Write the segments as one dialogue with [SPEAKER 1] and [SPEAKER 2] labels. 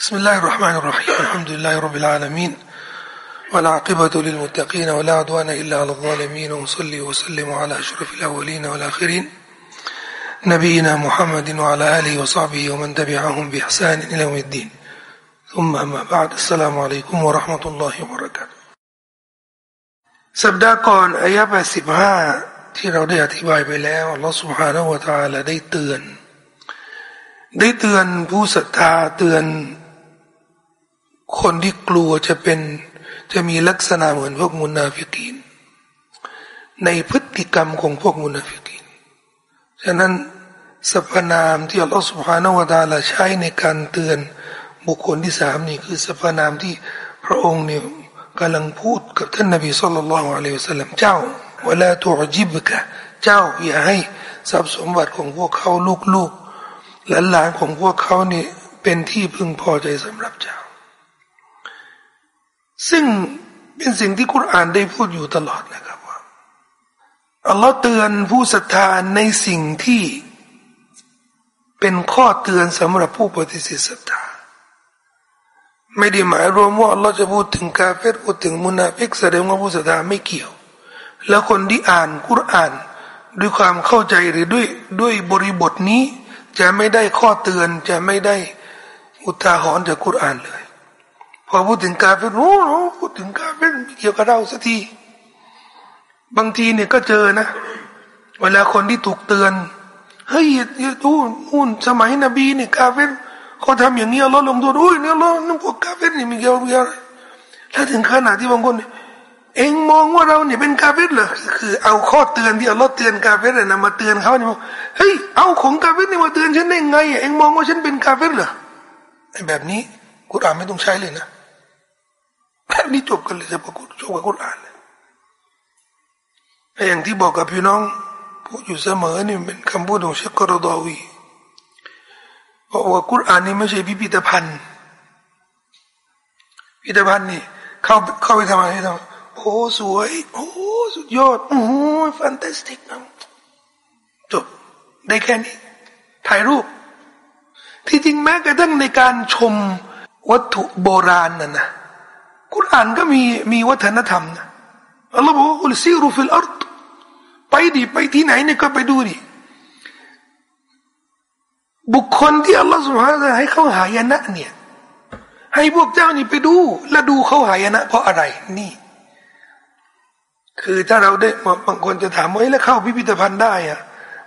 [SPEAKER 1] بسم الله الرحمن الرحيم الحمد لله رب العالمين والعاقبة للمتقين ولا عدوان إلا على الظالمين وصلي وسلم على أشرف الأولين والآخرين نبينا محمد وعلى آله وصحبه ومن تبعهم بإحسان إلى يوم الدين ثم أما بعد السلام عليكم ورحمة الله وبركاته สัปดาห์ก่อนอายะ85ที่เราได้อธิบายไปแล้วอัลลอฮฺ سبحانه และ تعالى ได้เตือนได้เตือนผู้ศรัทธาเตือน คนที่กลัวจะเป็นจะมีลักษณะเหมือนพวกมุนาฟิกีน ในพฤติกรรมของพวกมุนาฟิกีน ฉะนั้นสรรพนามที่อัลลอฮฺสุบฮานาวะตาลาใช้ในการเตือนบุคคลที่สามนี่คือสรรพนามที่พระองค์เนี่ยกำลังพูดกับท่านนบีสุลต่านละอัลลอฮฺสัลลัมเจ้าเวลาตัวจิบกะเจ้าอย่าให้ทรัพย์สมบัติของพวกเขาลูกๆหลานๆของพวกเขานี่เป็นที่พึงพอใจสำหรับเจ้า ซึ่งเป็นสิ่งที่คุรานได้พูดอยู่ตลอดนะครับว่าอัลลอฮ์เตือนผู้ศรัทธาในสิ่งที่ เป็นข้อเตือนสำหรับผู้ปฏิเสธศรัทธาไม่ได้หมายรวมว่าอัลลอฮ์จะพูดถึงกาเฟรพูดถึงมุนาฟิกแสดงว่าผู้ศรัทธาไม่เกี่ยว แล้วคนที่อ่านคุรานด้วยความเข้าใจหรือด้วยด้วยบริบทนี้ จะไม่ได้ข้อเตือนจะไม่ได้อุทาหรณ์จากคุรานเลย พอพูดถึงกาเฟรโอ้โหพูดถึงกาเฟรเกี่ยวกับเราสักที บางทีเนี่ยก็เจอนะ เวลาคนที่ถูกเตือน เฮ้ยย่าดูนู่นสมัยนบีเนี่ยกาเฟรเขาทำอย่างนี้เราลงตัวด้ยเนี่ยเรานี่ยพวกกาเฟรนี่มีเกี่ยวกับอะไรแล้วถึงขนาดที่บางคนเองมองว่าเราเนี่ยเป็นกาเฟรเหรอคือเอาข้อเตือนที่อัลลอฮ์เตือนกาเฟรเนี่ยมาเตือนเขาเนี่ยเฮ้ยเอาของกาเฟรนี่มาเตือนฉันได้ไงเองมองว่าฉันเป็นกาเฟรเหรอแบบนี้ กุรอานไม่ต้องใช้เลยนะแบบนี้จบกันเลยจะบอกจบกับกุรอานเลยอย่างที่บอกกับพี่น้องพูดอยู่เสมอนี่เป็นคำพูดของเชคก็อรฎอวีบอกว่ากุรอานนี่ไม่ใช่พิพิธภัณฑ์พิพิธภัณฑ์นี่ เข้าเข้าไปทำอะไรทำโอ้สวย โอ้สุดยอดโอ้แฟนตาสติกจบได้แค่นี้ ถ่ายรูป ที่จริงแม้กระทั่งในการชม วัตถุโบราณนั่นนะกุรอานก็มีมีวัฒนธรรมนะอัลลอฮ์บอกว่าอุลซีรุฟิลอัรตไปดิไปที่ไหนเนี่ยก็ไปดูดิบุคคลที่อัลลอฮ์สุบฮานะให้เขาหายนะเนี่ยให้พวกเจ้านี่ไปดู แล้วดูเขาหายนะ เพราะอะไรนี่ คือถ้าเราได้บางคนจะถามว่าแล้วเข้าพิพิธภัณฑ์ได้อะ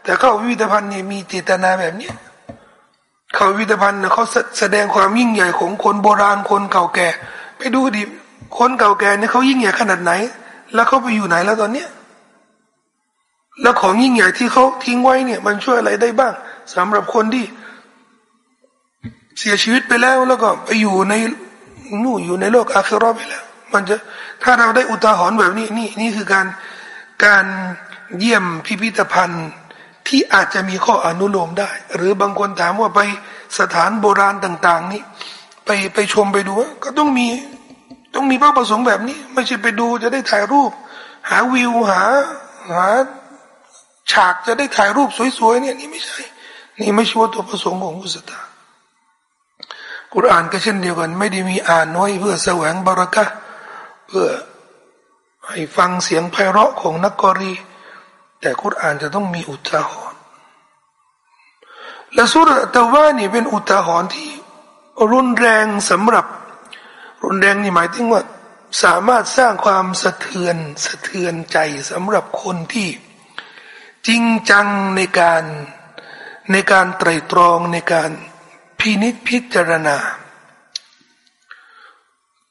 [SPEAKER 1] แต่เข้าพิพิธภัณฑ์เนี่ยมีเจตนาแบบเนี้ย เขาพิพิธภัณฑ์เขาแสดงความยิ่งใหญ่ของคนโบราณคนเก่าแก่ ไปดูดิคนเก่าแก่เนี่ยเขายิ่งใหญ่ขนาดไหน แล้วเขาไปอยู่ไหนแล้วตอนเนี้ยแล้วของยิ่งใหญ่ที่เขาทิ้งไว้เนี่ย มันช่วยอะไรได้บ้างสำหรับคนที่ เสียชีวิตไปแล้วแล้วก็ไปอยู่ในนู่อยู่ในโลกอาคราไปแล้ว มันจะถ้าเราได้อุทาหรณ์แบบนี้นี่นี่คือการการเยี่ยมพิพิธภัณฑ์ ที่อาจจะมีข้ออนุโลมได้ หรือบางคนถามว่าไปสถานโบราณต่าง ๆ นี่ ไปไปชมไปดูก็ต้องมีต้องมีเป้าประสงค์แบบนี้ ไม่ใช่ไปดูจะได้ถ่ายรูป หาวิวหาหาฉากจะได้ถ่ายรูปสวยๆเนี่ยนี่ไม่ใช่ นี่ไม่ใช่ว่าตัวประสงค์ของมุสตากุรอานก็เช่นเดียวกัน ไม่ได้มีอ่านน้อยเพื่อแสวงบารักะเพื่อให้ฟังเสียงไพเราะของนักกอรี แต่กุรอานจะต้องมีอุทาหรณ์และสุรตะวานี่เป็นอุทาหรณ์ที่ รุนแรงสำหรับ รุนแรงนี่หมายถึงว่า สามารถสร้างความสะเทือนสะเทือนใจสำหรับคนที่ จริงจังในการในการไตรตรองในการพินิจพิจารณา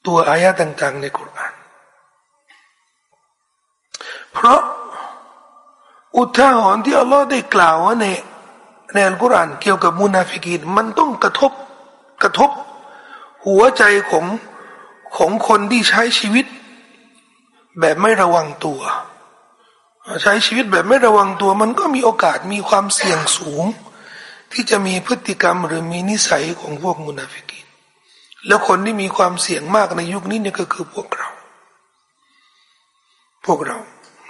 [SPEAKER 1] ตัวอายะต่าง ๆ ในคุราน เพราะ อุทาหรณ์ที่อัลลอฮ์ได้กล่าวว่าในในอัลกุรอานเกี่ยวกับมุนาฟิกีนมันต้องกระทบกระทบ หัวใจของของคนที่ใช้ชีวิต แบบไม่ระวังตัว ใช้ชีวิตแบบไม่ระวังตัว มันก็มีโอกาสมีความเสี่ยงสูง ที่จะมีพฤติกรรมหรือมีนิสัยของพวกมุนาฟิกินแล้วคนที่มีความเสี่ยงมากในยุคนี้เนี่ยก็คือพวกเรา พวกเรา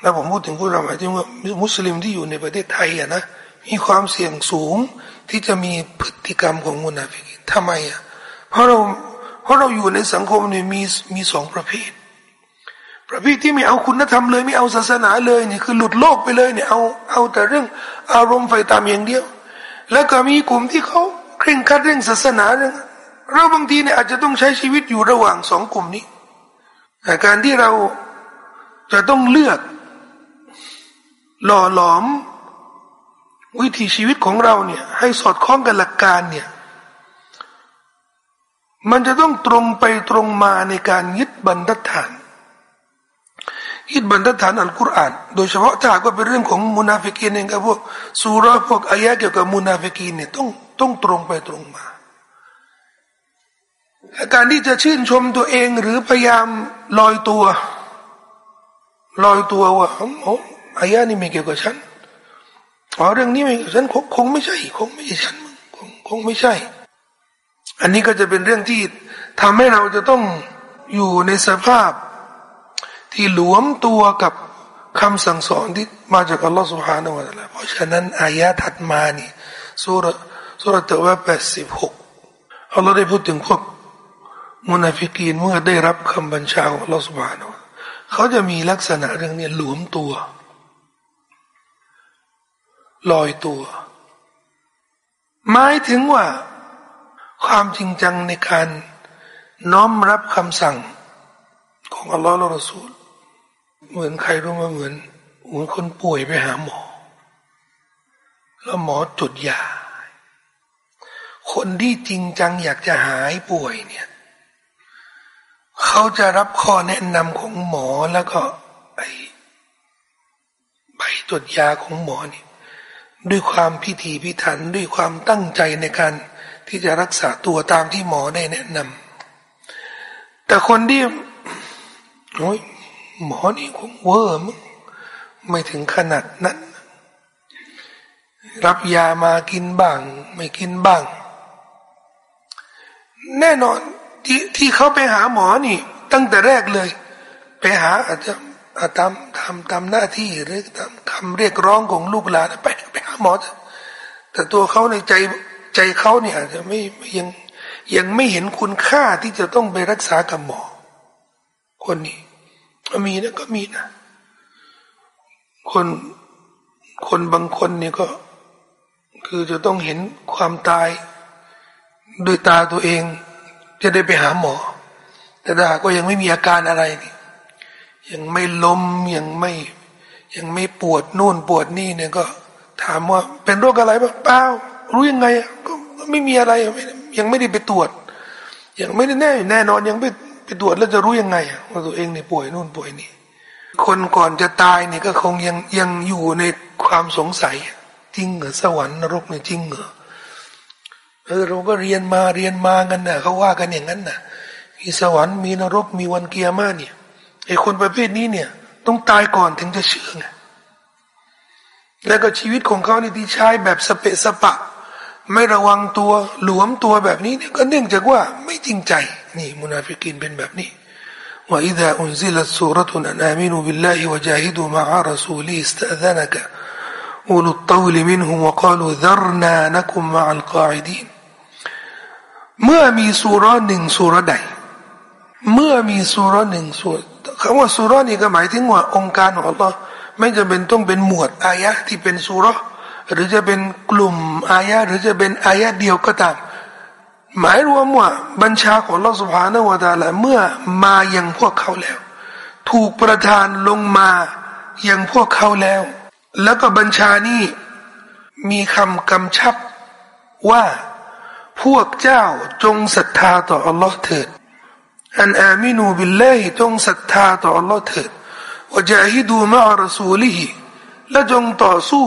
[SPEAKER 1] แล้วผมพูดถึงพวกเราหมายถึงว่ามุสลิมที่อยู่ในประเทศไทยอะนะมีความเสี่ยงสูงที่จะมีพฤติกรรมของมุนาฟิกินทำไมอะเพราะเราเพราะเราอยู่ในสังคมเนี่ยมีมีสองประเภท ประเภทที่ไม่เอาคุณธรรมเลย ไม่เอาศาสนาเลยเนี่ยคือหลุดโลกไปเลยเนี่ยเอาเอาแต่เรื่องอารมณ์ไฟตามอย่างเดียว แล้วก็มีกลุ่มที่เขาเคร่งครัดเรื่องศาสนาเรื่องเราบางทีเนี่ยอาจจะต้องใช้ชีวิตอยู่ระหว่างสองกลุ่มนี้การที่เราจะต้องเลือก หล่อหลอม วิถีชีวิตของเราเนี่ย ให้สอดคล้องกับหลักการเนี่ย มันจะต้องตรงไปตรงมาในการยึดบรรทัดฐานยึดบรรทัดฐานอัลกุรอานโดยเฉพาะถ้าก็เป็นเรื่องของมุนาฟิกีนเองกับพวกซูเราะฮ์พวกอายะฮ์เกี่ยวกับมุนาฟิกีนเนี่ยต้องต้องตรงไปตรงมาการที่จะชื่นชมตัวเองหรือพยายามลอยตัว ลอยตัวว่าโอ้ อายะนี่ไม่เกี่ยวกับฉันอ๋อเรื่องนี้ไม่ฉันคงไม่ใช่ คงไม่ใช่ฉันคงคงไม่ใช่ อันนี้ก็จะเป็นเรื่องที่ทำให้เราจะต้องอยู่ในสภาพที่หลวมตัวกับคำสั่งสอนที่มาจากอัลลอฮฺสุบฮานาวะตะลาเพราะฉะนั้นอายะถัดมานี่สุรสุรเตว่าแปดสิบหกอัลลอฮฺได้พูดถึงพวกมุนาฟิกีนเมื่อได้รับคำบัญชาของอัลลอฮฺสุบฮานาวะเขาจะมีลักษณะเรื่องนี้หลวมตัว ลอยตัว หมายถึงว่า ความจริงจังในการน้อมรับคำสั่ง ของอัลลอฮฺและรอซูลเหมือนใครรู้มาเหมือนเหมือนคนป่วยไปหาหมอ แล้วหมอจุดยา คนที่จริงจังอยากจะหายป่วยเนี่ยเขาจะรับข้อแนะนำของหมอแล้วก็ไอใบตรวจยาของหมอนี่ ด้วยความพิถีพิถันด้วยความตั้งใจในการที่จะรักษาตัวตามที่หมอได้แนะนำแต่คนที่โอ้ยหมอนี่คงเวอร์มั้งไม่ถึงขนาดนั้นรับยามากินบ้าง ไม่กินบ้าง แน่นอนที่ที่เขาไปหาหมอนี่ ตั้งแต่แรกเลย ไปหาอาจจะทำทำทำหน้าที่หรือทำคำเรียกร้องของลูกหลานไปไป หมอ แต่ตัวเขาในใจใจเขาเนี่ยอาจจะไม่ยังยังไม่เห็นคุณค่าที่จะต้องไปรักษากับหมอ คนนี้มีนะก็มีนะ คนคนบางคนเนี่ยก็ คือจะต้องเห็นความตายด้วยตาตัวเอง จะได้ไปหาหมอ แต่ถ้าก็ยังไม่มีอาการอะไรนี่ยังไม่ล้มยังไม่ ยังไม่ปวดนู่นปวดนี่เนี่ยก็ ถามว่าเป็นโรคอะไรบ้างเปล่ารู้ยังไงก็ไม่มีอะไรยังไม่ได้ไปตรวจ ยังไม่ได้แน่แน่นอนยังไปไปตรวจแล้วจะรู้ยังไงว่าตัวเองเนี่ยป่วยนู่นป่วยนี่คนก่อนจะตายเนี่ยก็คงยังยังอยู่ในความสงสัย จริงเหรอสวรรค์นรกเนี่ยจริงเหรอเออเราก็เรียนมาเรียนมากันนะเขาว่ากันอย่างนั้นน่ะมีสวรรค์มีนรกมีวันเกียร์มาเนี่ยไอคนประเภทนี้เนี่ย ต้องตายก่อนถึงจะเชื่อไง แล้วก็ชีวิตของเขานี่ที่ใช้แบบสเปะสปะ ไม่ระวังตัวหลวมตัวแบบนี้เนี่ยก็เนื่องจากว่าไม่จริงใจ นี่มุนาฟิกินเป็นแบบนี้ว่าอิดะอุนซิลสุรตุนอามินุบิลลาฮิวะจาฮิดูมะอารสูลีสตะซานกะอุลุตตวลิมินฮุวะกาลูดรนานักุมมะอัลกาอิดีนเมื่อมีสุรหนึ่งสุรใด เมื่อมีซูเราะฮ์หนึ่งซูเราะฮ์คำว่าสุรนี่ก็หมายถึงว่าองค์การของ Allah ไม่จำเป็นต้องเป็นหมวดอายะที่เป็นสุรหรือจะเป็นกลุ่มอายะหรือจะเป็นอายะเดียวก็ตาม หมายรวมว่าบัญชาของลอสุภานวตาละเมื่อมายังพวกเขาแล้ว ถูกประทานลงมายังพวกเขาแล้ว แล้วก็บัญชานี้มีคำกำชับว่าพวกเจ้าจงศรัทธาต่ออัลลอฮ์เถิดอันอามินูบิลเลาฮิจงศรัทธาต่ออัลลอฮ์เถิด วจาฮิดูมะรสูลิฮิและจงต่อสู้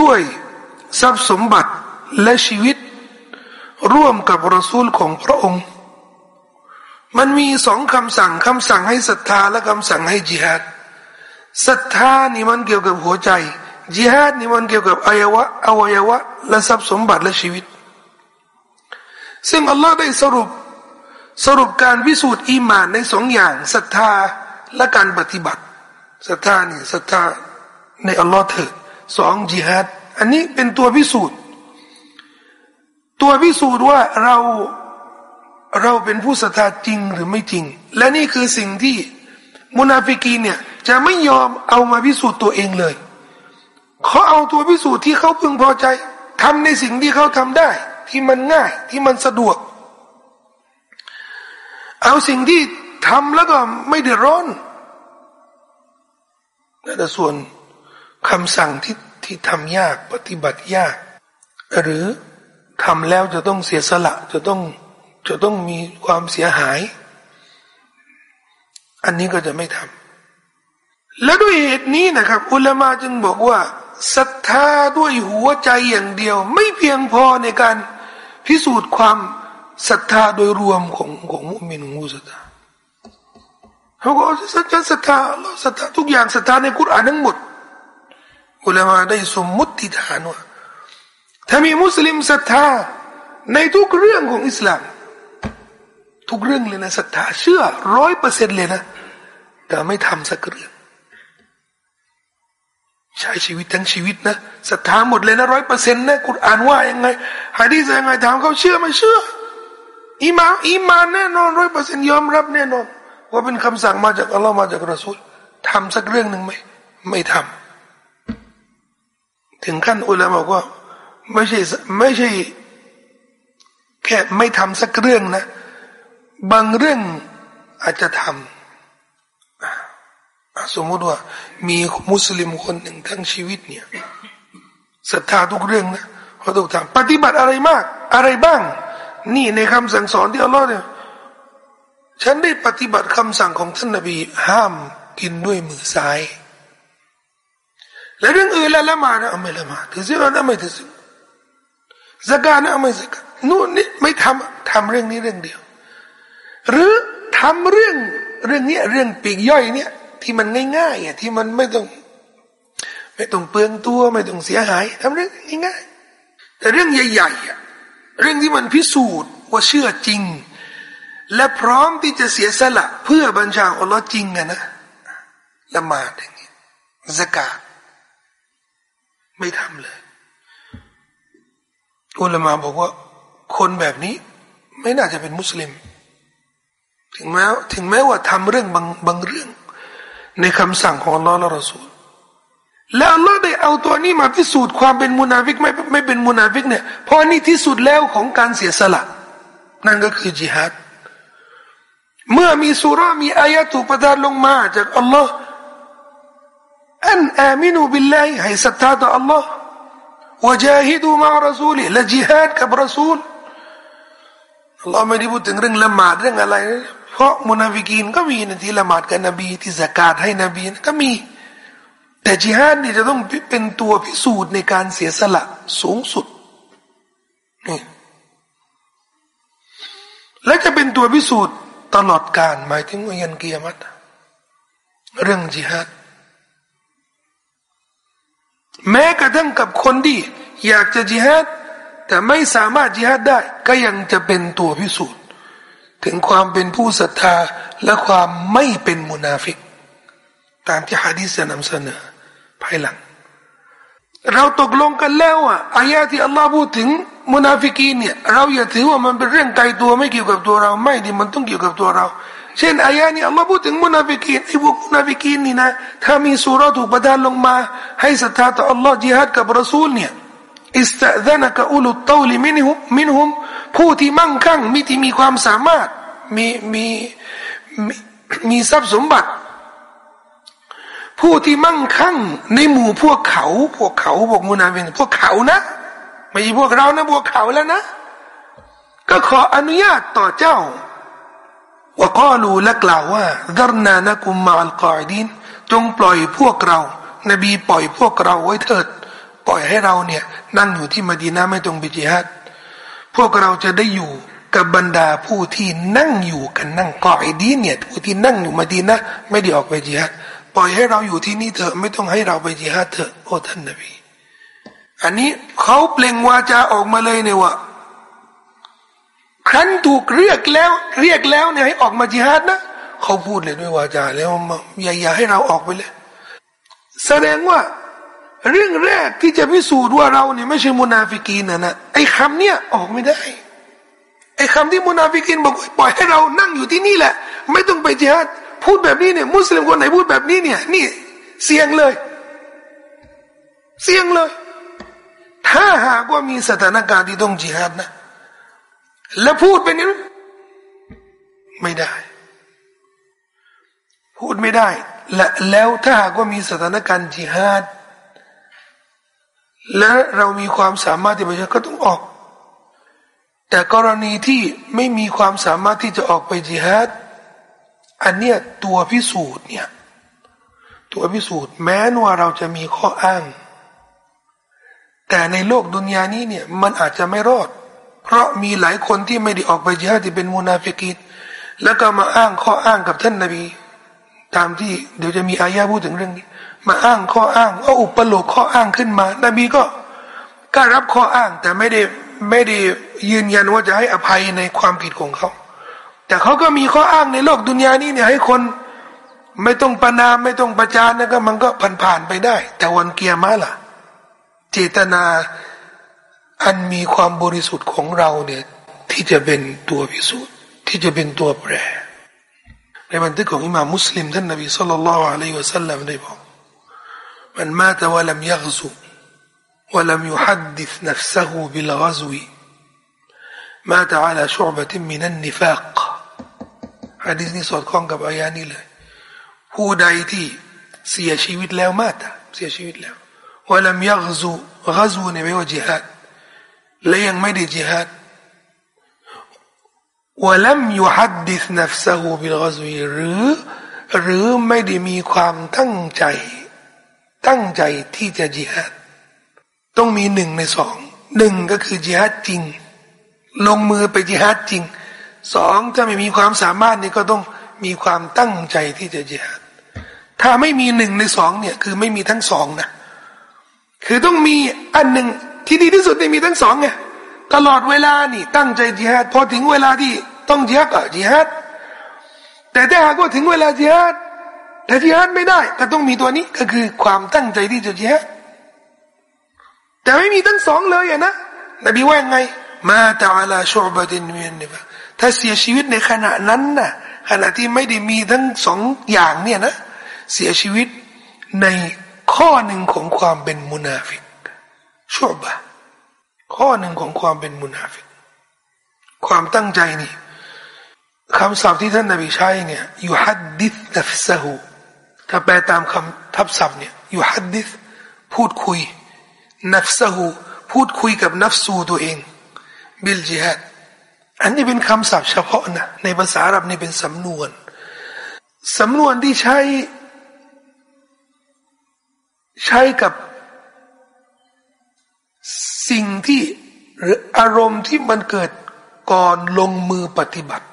[SPEAKER 1] ด้วยทรัพย์สมบัติและชีวิต ร่วมกับรสูลของพระองค์ มันมีสองคำสั่งคำสั่งให้ศรัทธาและคำสั่งให้จิฮัดศรัทธานี่มันเกี่ยวกับหัวใจจิฮัดนี่มันเกี่ยวกับอวัยวะอวัยวะและทรัพย์สมบัติและชีวิต ซึ่งอัลลอฮ์ได้สรุปสรุปการพิสูจน์อีมานในสองอย่างศรัทธาและการปฏิบัติ ศรัทธาเนี่ยศรัทธาในอัลลอฮ์เถิดสองจิฮัดอันนี้เป็นตัวพิสูจน์ ตัวพิสูจน์ว่าเราเราเป็นผู้ศรัทธาจริงหรือไม่จริง และนี่คือสิ่งที่มุนาฟิกีเนี่ยจะไม่ยอมเอามาพิสูจน์ตัวเองเลยเขาเอาตัวพิสูจน์ที่เขาพึงพอใจทำในสิ่งที่เขาทำได้ ที่มันง่ายที่มันสะดวก เอาสิ่งที่ทำแล้วก็ไม่เดือดร้อน แต่ส่วนคำสั่งที่ที่ทำยากปฏิบัติยาก หรือทำแล้วจะต้องเสียสละจะต้องจะต้องมีความเสียหาย อันนี้ก็จะไม่ทำและด้วยเหตุนี้นะครับ อุลามาจึงบอกว่าศรัทธาด้วยหัวใจอย่างเดียว ไม่เพียงพอในการพิสูจน์ความศรัทธาโดยรวมของของมุมินของมุสลิม เขาก็ศรัทธาศรัทธาศรัทธาทุกอย่างศรัทธาในกุรอานทั้งหมดอุลามาได้สมมุติฐานว่าถ้ามีมุสลิมศรัทธาในทุกเรื่องของอิสลาม ทุกเรื่องเลยนะศรัทธาเชื่อร้อยเปอร์เซ็นต์เลยนะ แต่ไม่ทำสักเรื่องใช้ชีวิตทั้งชีวิตนะศรัทธาหมดเลยนะร้อยเปอร์เซ็นต์นะกุรอานว่ายังไงฮะดีษยังไงถามเขาเชื่อไม่เชื่อ อีมาอีมานแน่นอนร้อยเปอร์เซ็นต์ยอมรับแน่นอน ว่าเป็นคำสั่งมาจากอัลลอฮ์มาจากรอซูลทำสักเรื่องหนึ่งไหมไม่ทำถึงขั้นอุลามบอกว่าไม่ใช่ไม่ใช่ แค่ไม่ทำสักเรื่องนะ บางเรื่องอาจจะทำสมมติว่า มีมุสลิมคนหนึ่งทั้งชีวิตเนี่ยศรัทธาทุกเรื่องนะเขาต้องทำปฏิบัติอะไรมาก อะไรบ้าง นี่ในคำสั่งสอนที่อัลลอฮ์เนี่ย ฉันได้ปฏิบัติคำสั่งของท่านนบีห้ามกินด้วยมือซ้าย และเรื่องอื่นละละมานะไม่ละมาถือศีลนะไม่ถือศีลสกานะไม่สกานู่นนี่ไม่ทำทำเรื่องนี้เรื่องเดียว หรือทำเรื่องเรื่องนี้เรื่องปีกย่อยเนี่ย ที่มันง่ายๆอะที่มันไม่ต้อง ไม่ต้องเปลืองตัวไม่ต้องเสียหายทำเรื่องง่ายๆแต่เรื่องใหญ่ๆอะเรื่องที่มันพิสูจน์ว่าเชื่อจริง และพร้อมที่จะเสียสละ เพื่อบัญชาอัลลอฮ์จริงอะนะละหมาดอย่างนี้สกาดไม่ทำเลยอุลามาบอกว่า คนแบบนี้ ไม่น่าจะเป็นมุสลิม ถึงแม้ถึงแม้ว่าทำเรื่องบางบางเรื่อง ในคำสั่งของอัลลอฮ์และรอสูลแล้วอัลลอฮ์ได้เอาตัวนี้มาพิสูจน์ความเป็นมุนาฟิกไม่ไม่เป็นมุนาฟิกเนี่ยเพราะนี่ที่สุดแล้วของการเสียสละ นั่นก็คือจิฮัด เมื่อมีสุรามีอายะถูกประทานลงมา จากอัลลอฮ์أن آمنوا بالله ให้ศรัทธาต่ออัลลอฮ์وجاهدوا مع رسوله และจิฮาดกับรซูลอัลลอฮ์ไม่ได้พูดถึงเรื่องละหมาดเรื่องอะไร เพราะมุนาฟิกีนก็มีที่ละหมาดกับนบีที่สกาดให้นบีก็มี แต่จิฮาดนี่จะต้องเป็นตัวพิสูจน์ในการเสียสละสูงสุดนี่และจะเป็นตัวพิสูจน์ ตลอดการหมายถึงวันยันกิยามัตเรื่องจิฮัดแม้กระทั่งกับคนที่อยากจะจิฮัดแต่ไม่สามารถจิฮัดได้ ก็ยังจะเป็นตัวพิสูจน์ ถึงความเป็นผู้ศรัทธาและความไม่เป็นมุนาฟิก ตามที่ฮะดีษจะนำเสนอภายหลัง เราตกลงกันแล้วอะอายะที่อัลลอฮ์พูดถึงมุนาฟิกีนเนี่ยเราอย่าถือว่ามันเป็นเรื่องไกลตัวไม่เกี่ยวกับตัวเราไม่ดิมันต้องเกี่ยวกับตัวเรา เช่นอายะนี้อัลลอฮ์พูดถึงมุนาฟิกีนไอ้พวกมุนาฟิกีนนี่นะถ้ามีสุราถูกประทานลงมา ให้ศรัทธาต่ออัลลอฮ์จิฮัดกับรอซูลเนี่ยاستأذنك أولو الطول منهم منهم ผู้ที่มั่งคั่งมีที่มีความสามารถมีมีมีมีทรัพย์สมบัติ ผู้ที่มั่งคั่งในหมู่พวกเขา พวกเขาพวกมุนาฟิกพวกเขานะ ไม่ใช่พวกเรานะพวกเขาแล้วนะ ก็ขออนุญาตต่อเจ้าว่าก็รู้และกล่าวว่าดรนานะกุมมาอัลกอดินจงปล่อยพวกเรา นบีปล่อยพวกเราไว้เถิด ปล่อยให้เราเนี่ย นั่งอยู่ที่มดีนาไม่ต้องไปจิฮัดพวกเราจะได้อยู่กับบรรดาผู้ที่นั่งอยู่กันนั่งกอไอดีเนี่ยผู้ที่นั่งอยู่มาดีนะไม่ได้ออกไปจิฮัด ปล่อยให้เราอยู่ที่นี่เถอะไม่ต้องให้เราไปจิฮัดเถอะโอ้ท่านนบีอันนี้เขาเปล่งวาจาออกมาเลยเนี่ยว่าครั้นถูกเรียกแล้ว เรียกแล้วเนี่ยให้ออกมาจิฮาดนะเขาพูดเลยด้วยวาจาแล้วอย่าอย่าให้เราออกไปเลย แสดงว่า เรื่องแรกที่จะพิสูจน์ว่าเราเนี่ยไม่ใช่มุนาฟิกีนนะนะไอ้คำเนี่ยออกไม่ได้ ไอ้คำที่มุนาฟิกินบอกปล่อยให้เรานั่งอยู่ที่นี่แหละ ไม่ต้องไปจิฮัด พูดแบบนี้เนี่ยมุสลิมคนไหนพูดแบบนี้เนี่ย นี่เสี่ยงเลย เสี่ยงเลย ถ้าหากว่ามีสถานการณ์ที่ต้องจิฮัดนะ แล้วพูดไปนี้ไม่ได้ พูดไม่ได้ และแล้วถ้าหากว่ามีสถานการณ์จิฮัดและเรามีความสามารถที่จะก็ต้องออก แต่กรณีที่ไม่มีความสามารถที่จะออกไปจิฮัด อันเนี้ยตัวพิสูจน์เนี่ย ตัวพิสูจน์ แม้ว่าเราจะมีข้ออ้าง แต่ในโลกดุนยานี้เนี่ยมันอาจจะไม่รอด เพราะมีหลายคนที่ไม่ได้ออกไปจิฮัดที่เป็นมุนาฟิกินแล้วก็มาอ้างข้ออ้างกับท่านนาบีตามที่เดี๋ยวจะมีอายะพูดถึงเรื่องนี้ มาอ้างข้ออ้างเอาอุปโลกข้ออ้างขึ้นมา นบีก็ก็รับข้ออ้างแต่ไม่ได้ไม่ได้ยืนยันว่าจะให้อภัยในความผิดของเขา แต่เขาก็มีข้ออ้างในโลกดุนยานี้เนี่ยให้คนไม่ต้องประนามไม่ต้องประจานนะก็มันก็ผ่านผ่านไปได้ แต่วันเกียร์มาล่ะ เจตนาอันมีความบริสุทธิ์ของเราเนี่ยที่จะเป็นตัวพิสูจน์ที่จะเป็นตัวแปรในบันทึกของอิมามมุสลิมท่านนบีสุลต่านละอัลลอฮฺวะสัลลัมได้บอก من مات ولم يغزو ولم يحدث نفسه بالغزو مات على شعبة من النفاق ฮะดีษนี้สอดคล้องกับอายานี้เลย ผู้ใดที่เสียชีวิตแล้วมาตาเสียชีวิตแล้วว่าลำยักซูกัซูเนี่ยไม่ว่าจิฮัดและยังไม่ได้จิฮัดว่าลำยุฮัดดิสนัฟซะฮูบิลกัซูหรือ หรือไม่ได้มีความตั้งใจ ตั้งใจที่จะจิฮัดต้องมีหนึ่งในสองหนึ่งก็คือจิฮัดจริง ลงมือไปจิฮัดจริง สองถ้าไม่มีความสามารถนี่ก็ต้องมีความตั้งใจที่จะจิฮัดถ้าไม่มีหนึ่งในสองเนี่ยคือไม่มีทั้งสองนะคือต้องมีอันหนึ่งที่ดีที่สุดในมีทั้งสองไงตลอดเวลานี่ตั้งใจจิฮัดพอถึงเวลาที่ต้องจิฮัดก็จิฮัดแต่ถ้าหากว่าถึงเวลาจิฮัดถ้าจิฮัดไม่ได้ ก็ต้องมีตัวนี้ก็คือความตั้งใจที่จะจิฮัดแต่ไม่มีทั้งสองเลยอะนะนบีว่าไงมาตาลาชูบะดินเวียนนี่ปะ ถ้าเสียชีวิตในขณะนั้นน่ะขณะที่ไม่ได้มีทั้งสองอย่างเนี่ยนะ เสียชีวิตในข้อหนึ่งของความเป็นมุนาฟิกشعبة ข้อหนึ่งของความเป็นมุนาฟิกความตั้งใจนี่คำศัพท์ที่ท่านนบีใช้เนี่ย يحدث نفسه ถ้าแปลตามคำทับศัพท์เนี่ยيحدث พูดคุย نفسه พูดคุยกับนัฟซูตัวเอง بالجهاد อันนี้เป็นคำศัพท์เฉพาะนะในภาษาอาหรับนี่เป็นสำนวน สำนวนที่ใช้ ใช้กับสิ่งที่หรืออารมณ์ที่มันเกิดก่อนลงมือปฏิบัติ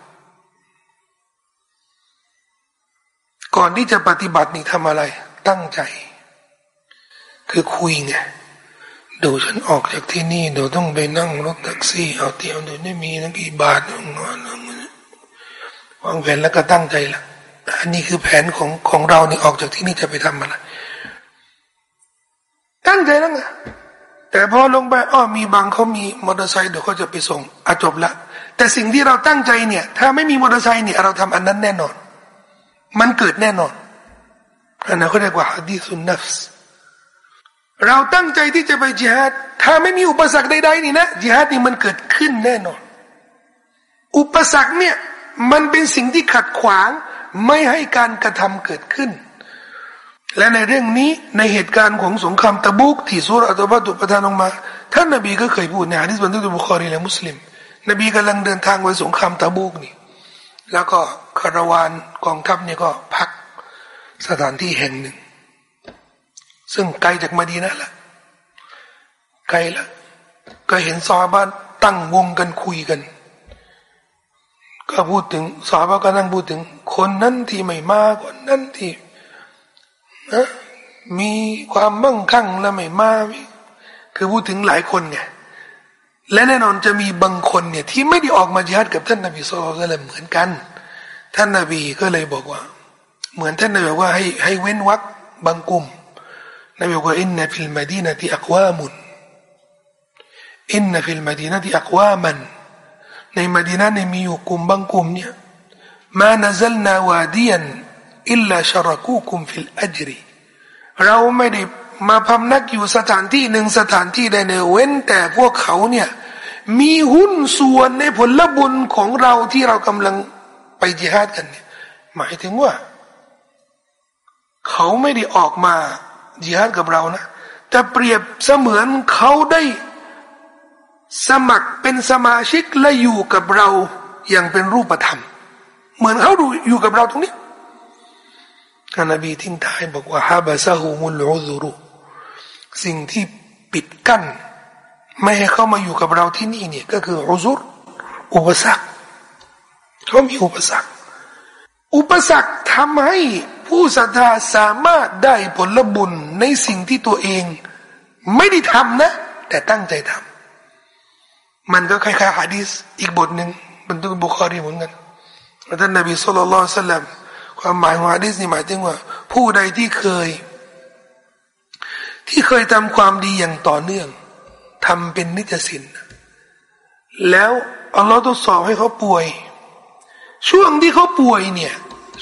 [SPEAKER 1] ก่อนที่จะปฏิบัตินี่ทำอะไร ตั้งใจ คือคุยไง เดี๋ยวฉันออกจากที่นี่เดี๋ยวต้องไปนั่งรถแท็กซี่เอาเตียวเดี๋ยวไม่มีนักกี่บาทวางแผนแล้วก็ตั้งใจละอันนี้คือแผนของของเรานี่ออกจากที่นี่จะไปทำอะไรตั้งใจแล้วไงแต่พอลงไปอ้อมีบางเขามีมอเตอร์ไซค์เดี๋ยวเขาจะไปส่งอาจบละ แต่สิ่งที่เราตั้งใจเนี่ย ถ้าไม่มีมอเตอร์ไซค์เนี่ย เราทำอันนั้นแน่นอน มันเกิดแน่นอนอันนั้นเขาเรียกว่าฮะดีสุนนัฟส์ เราตั้งใจที่จะไปจิฮัดถ้าไม่มีอุปสรรคใดๆนี่นะจิฮัดนี่มันเกิดขึ้นแน่นอน อุปสรรคเนี่ยมันเป็นสิ่งที่ขัดขวางไม่ให้การกระทำเกิดขึ้น และในเรื่องนี้ในเหตุการณ์ของสงครามตะบุกที่สุรอัตบะตุประทานออกมา ท่านนบีก็เคยพูดในฮะดิษบันทึกบุคอรีและมุสลิม นบีกำลังเดินทางไปสงครามตะบุกนี่ แล้วก็คาราวานกองทัพเนี่ยก็พักสถานที่แห่งหนึ่ง ซึ่งไกลจากมาดีนะละไกลละก็เห็นซอบ้านตั้งวงกันคุยกัน ก็พูดถึงสอบ้าก็นั่งพูดถึง คนนั้นที่ไม่มาคนนั้นที่นะมีความมั่งคั่งแล้วไม่มาคือพูดถึงหลายคนไงและแน่นอนจะมีบางคนเนี่ย ที่ไม่ได้ออกมาจิฮัดกับท่านนบีสุลต่านเหมือนกัน ท่านนบีก็เลยบอกว่า เหมือนท่านนบีบอกว่าให้ให้เว้นวรรคบางกลุ่ม นบีบอกว่าإن في المدينة أقواما إن في المدينة أقواما ในมาดีนาเนี่ยมีอยู่กลุ่มบางกลุ่มเนี่ยما نزلنا واديا إلا شركوكم في الأجر เราไม่ได้มาพำนักอยู่สถานที่หนึ่งสถานที่ใดเนเว้นแต่พวกเขาเนี่ยมีหุ้นส่วนในผลบุญของเราที่เรากำลังไปจิฮาดกันเนี่ยหมายถึงว่า เขาไม่ได้ออกมา จิฮาดกับเรานะแต่เปรียบเสมือนเขาได้สมัครเป็นสมาชิกและอยู่กับเราอย่างเป็นรูปธรรม เหมือนเขาดูอยู่กับเราตรงนี้ท่านนบีทิ้งท้ายบอกว่าฮาบะซาฮูมุลอุซุรุสิ่งที่ปิดกั้น ไม่ให้เข้ามาอยู่กับเราที่นี่เนี่ยก็คืออุซุรอุปสรรคเขามีอุปสรรค อุปสรรคทำให้ ผู้ศรัทธาสามารถได้ผลบุญในสิ่งที่ตัวเอง ไม่ได้ทำนะ แต่ตั้งใจทำมันก็คล้ายๆฮะดีสอีกบทหนึ่งบรรทุกบุคอรีเหมือนกันท่านนบีสุลต่านสัลลัมความหมายของฮะดีสนี่หมายถึงว่า ผู้ใดที่เคย ที่เคยทำความดีอย่างต่อเนื่องทำเป็นนิจสินแล้วอัลลอฮ์ทดสอบให้เขาป่วย ช่วงที่เขาป่วยเนี่ย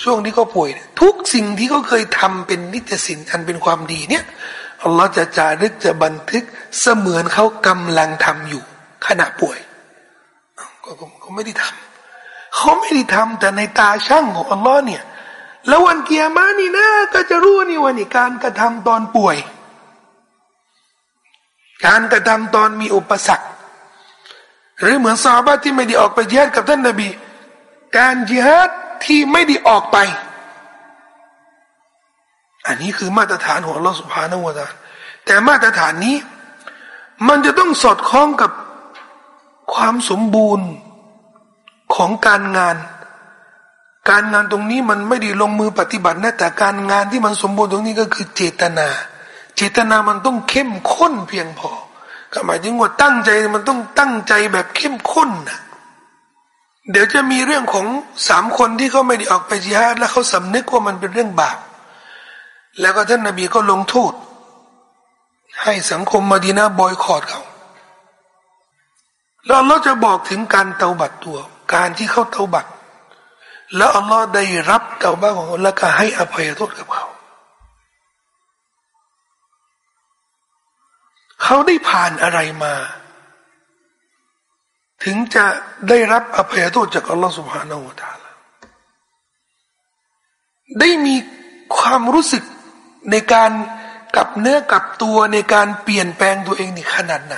[SPEAKER 1] ช่วงที่เขาป่วยทุกสิ่งที่เขาเคยทำเป็นนิจสินอันเป็นความดีเนี่ยอัลลอฮ์จะจารึกจะบันทึกเสมือนเขากำลังทำอยู่ ขณะป่วยเขาไม่ได้ทำเขาไม่ได้ทำแต่ในตาช่างของอัลลอฮ์เนี่ยแล้ววันเกียร์มานี่นะก็จะรู้นี่วันนี้การกระทำตอนป่วย การกระทำตอนมีอุปสรรค หรือเหมือนซาบะที่ไม่ได้ออกไปจิฮัดกับท่านนบี การจิฮัด ที่ไม่ได้ออกไป อันนี้คือมาตรฐานของอัลลอฮฺสุบฮานาวะตาแต่มาตรฐานนี้ มันจะต้องสอดคล้องกับความสมบูรณ์ของการงาน การงานตรงนี้มันไม่ได้ลงมือปฏิบัตินะแต่การงานที่มันสมบูรณ์ตรงนี้ก็คือเจตนา เจตนามันต้องเข้มข้นเพียงพอก็หมายถึงว่าตั้งใจมันต้องตั้งใจแบบเข้มข้นนะ เดี๋ยวจะมีเรื่องของสามคนที่เขาไม่ได้ออกไปจิฮาดแล้วเขาสำนึกว่ามันเป็นเรื่องบาปแล้วก็ท่านนาบีก็ลงโทษให้สังคมมาดีนาบอยคอรดเขาแล้วเราจะบอกถึงการเตาบัตตัว การที่เขาเตาบัตแล้วอัลลอฮ์ได้รับเตาบ้าของเขาแล้วก็ให้อภัยโทษกับเขาเขาได้ผ่านอะไรมา ถึงจะได้รับอภัยโทษจากอัลลอฮฺสุบฮานาอูตาลาได้มีความรู้สึกในการกับเนื้อกับตัวในการเปลี่ยนแปลงตัวเองนี่ขนาดไหน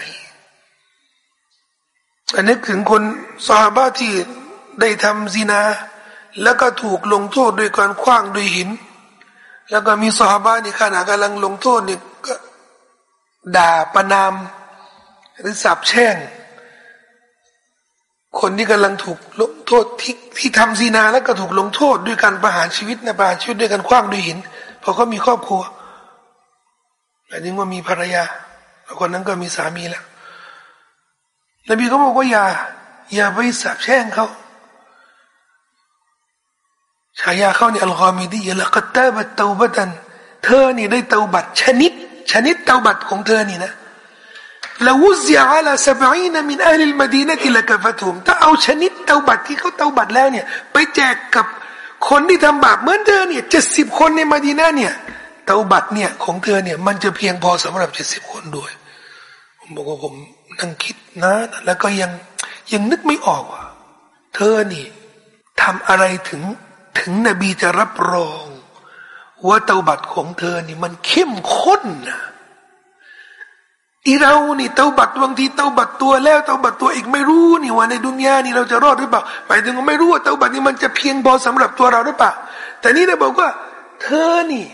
[SPEAKER 1] อันนี้ถึงคนซาบะที่ได้ทำซีนา แล้วก็ถูกลงโทษด้วยการคว้างด้วยหิน แล้วก็มีซาบะนี่ขณะกำลังลงโทษนี่ก็ด่าประนามหรือสาบแช่ง คนที่กำลังถูกลงโทษที่ที่ทำซีนาแล้วก็ถูกลงโทษด้วยการประหารชีวิตนะประหารชีวิตด้วยการคว้างด้วยหินเพราะเขามีครอบครัวแต่ยิ่งว่ามีภรรยาแล้วคนนั้นก็มีสามีแล้วนบีก็บอกว่าอย่า อย่าไปสาบแช่งเขาฉายาเขาเนี่ยอัลกอมีดีละกัตตาบัตเตาบัตัน เธอนี่ได้เตาบัตชนิด ชนิดเตาบัตของเธอนี่นะ ลาวุซิอาลาสบอีนมินอัลลมดีนะที่ละกฟัตุมถ้าเอาชนิดเตาบัตที่เขาเตาบัตแล้วเนี่ย ไปแจกกับคนที่ทำบาปเหมือนเธอเนี่ยเจ็ดสิบคนในมาดีนาเนี่ยเตาบัตเนี่ยของเธอเนี่ยมันจะเพียงพอสำหรับเจ็ดสิบคนด้วย ผมบอกว่าผมนั่งคิดนะ แล้วก็ยังยังนึกไม่ออกว่า เธอนี่ทำอะไรถึงถึงนบีจะรับรอง ว่าเตาบัตของเธอนี่มันเข้มข้นนะ อีเรานี่เตาบัตบางทีเตาบัตตัวแล้วเตาบัตตัวอีกไม่รู้นี่ว่าในดุนยานี่เราจะรอดหรือเปล่าหมายถึงไม่รู้ว่าเตาบัตนี่มันจะเพียงพอสำหรับตัวเราหรือเปล่าแต่นี่เราบอกว่า เธอนี่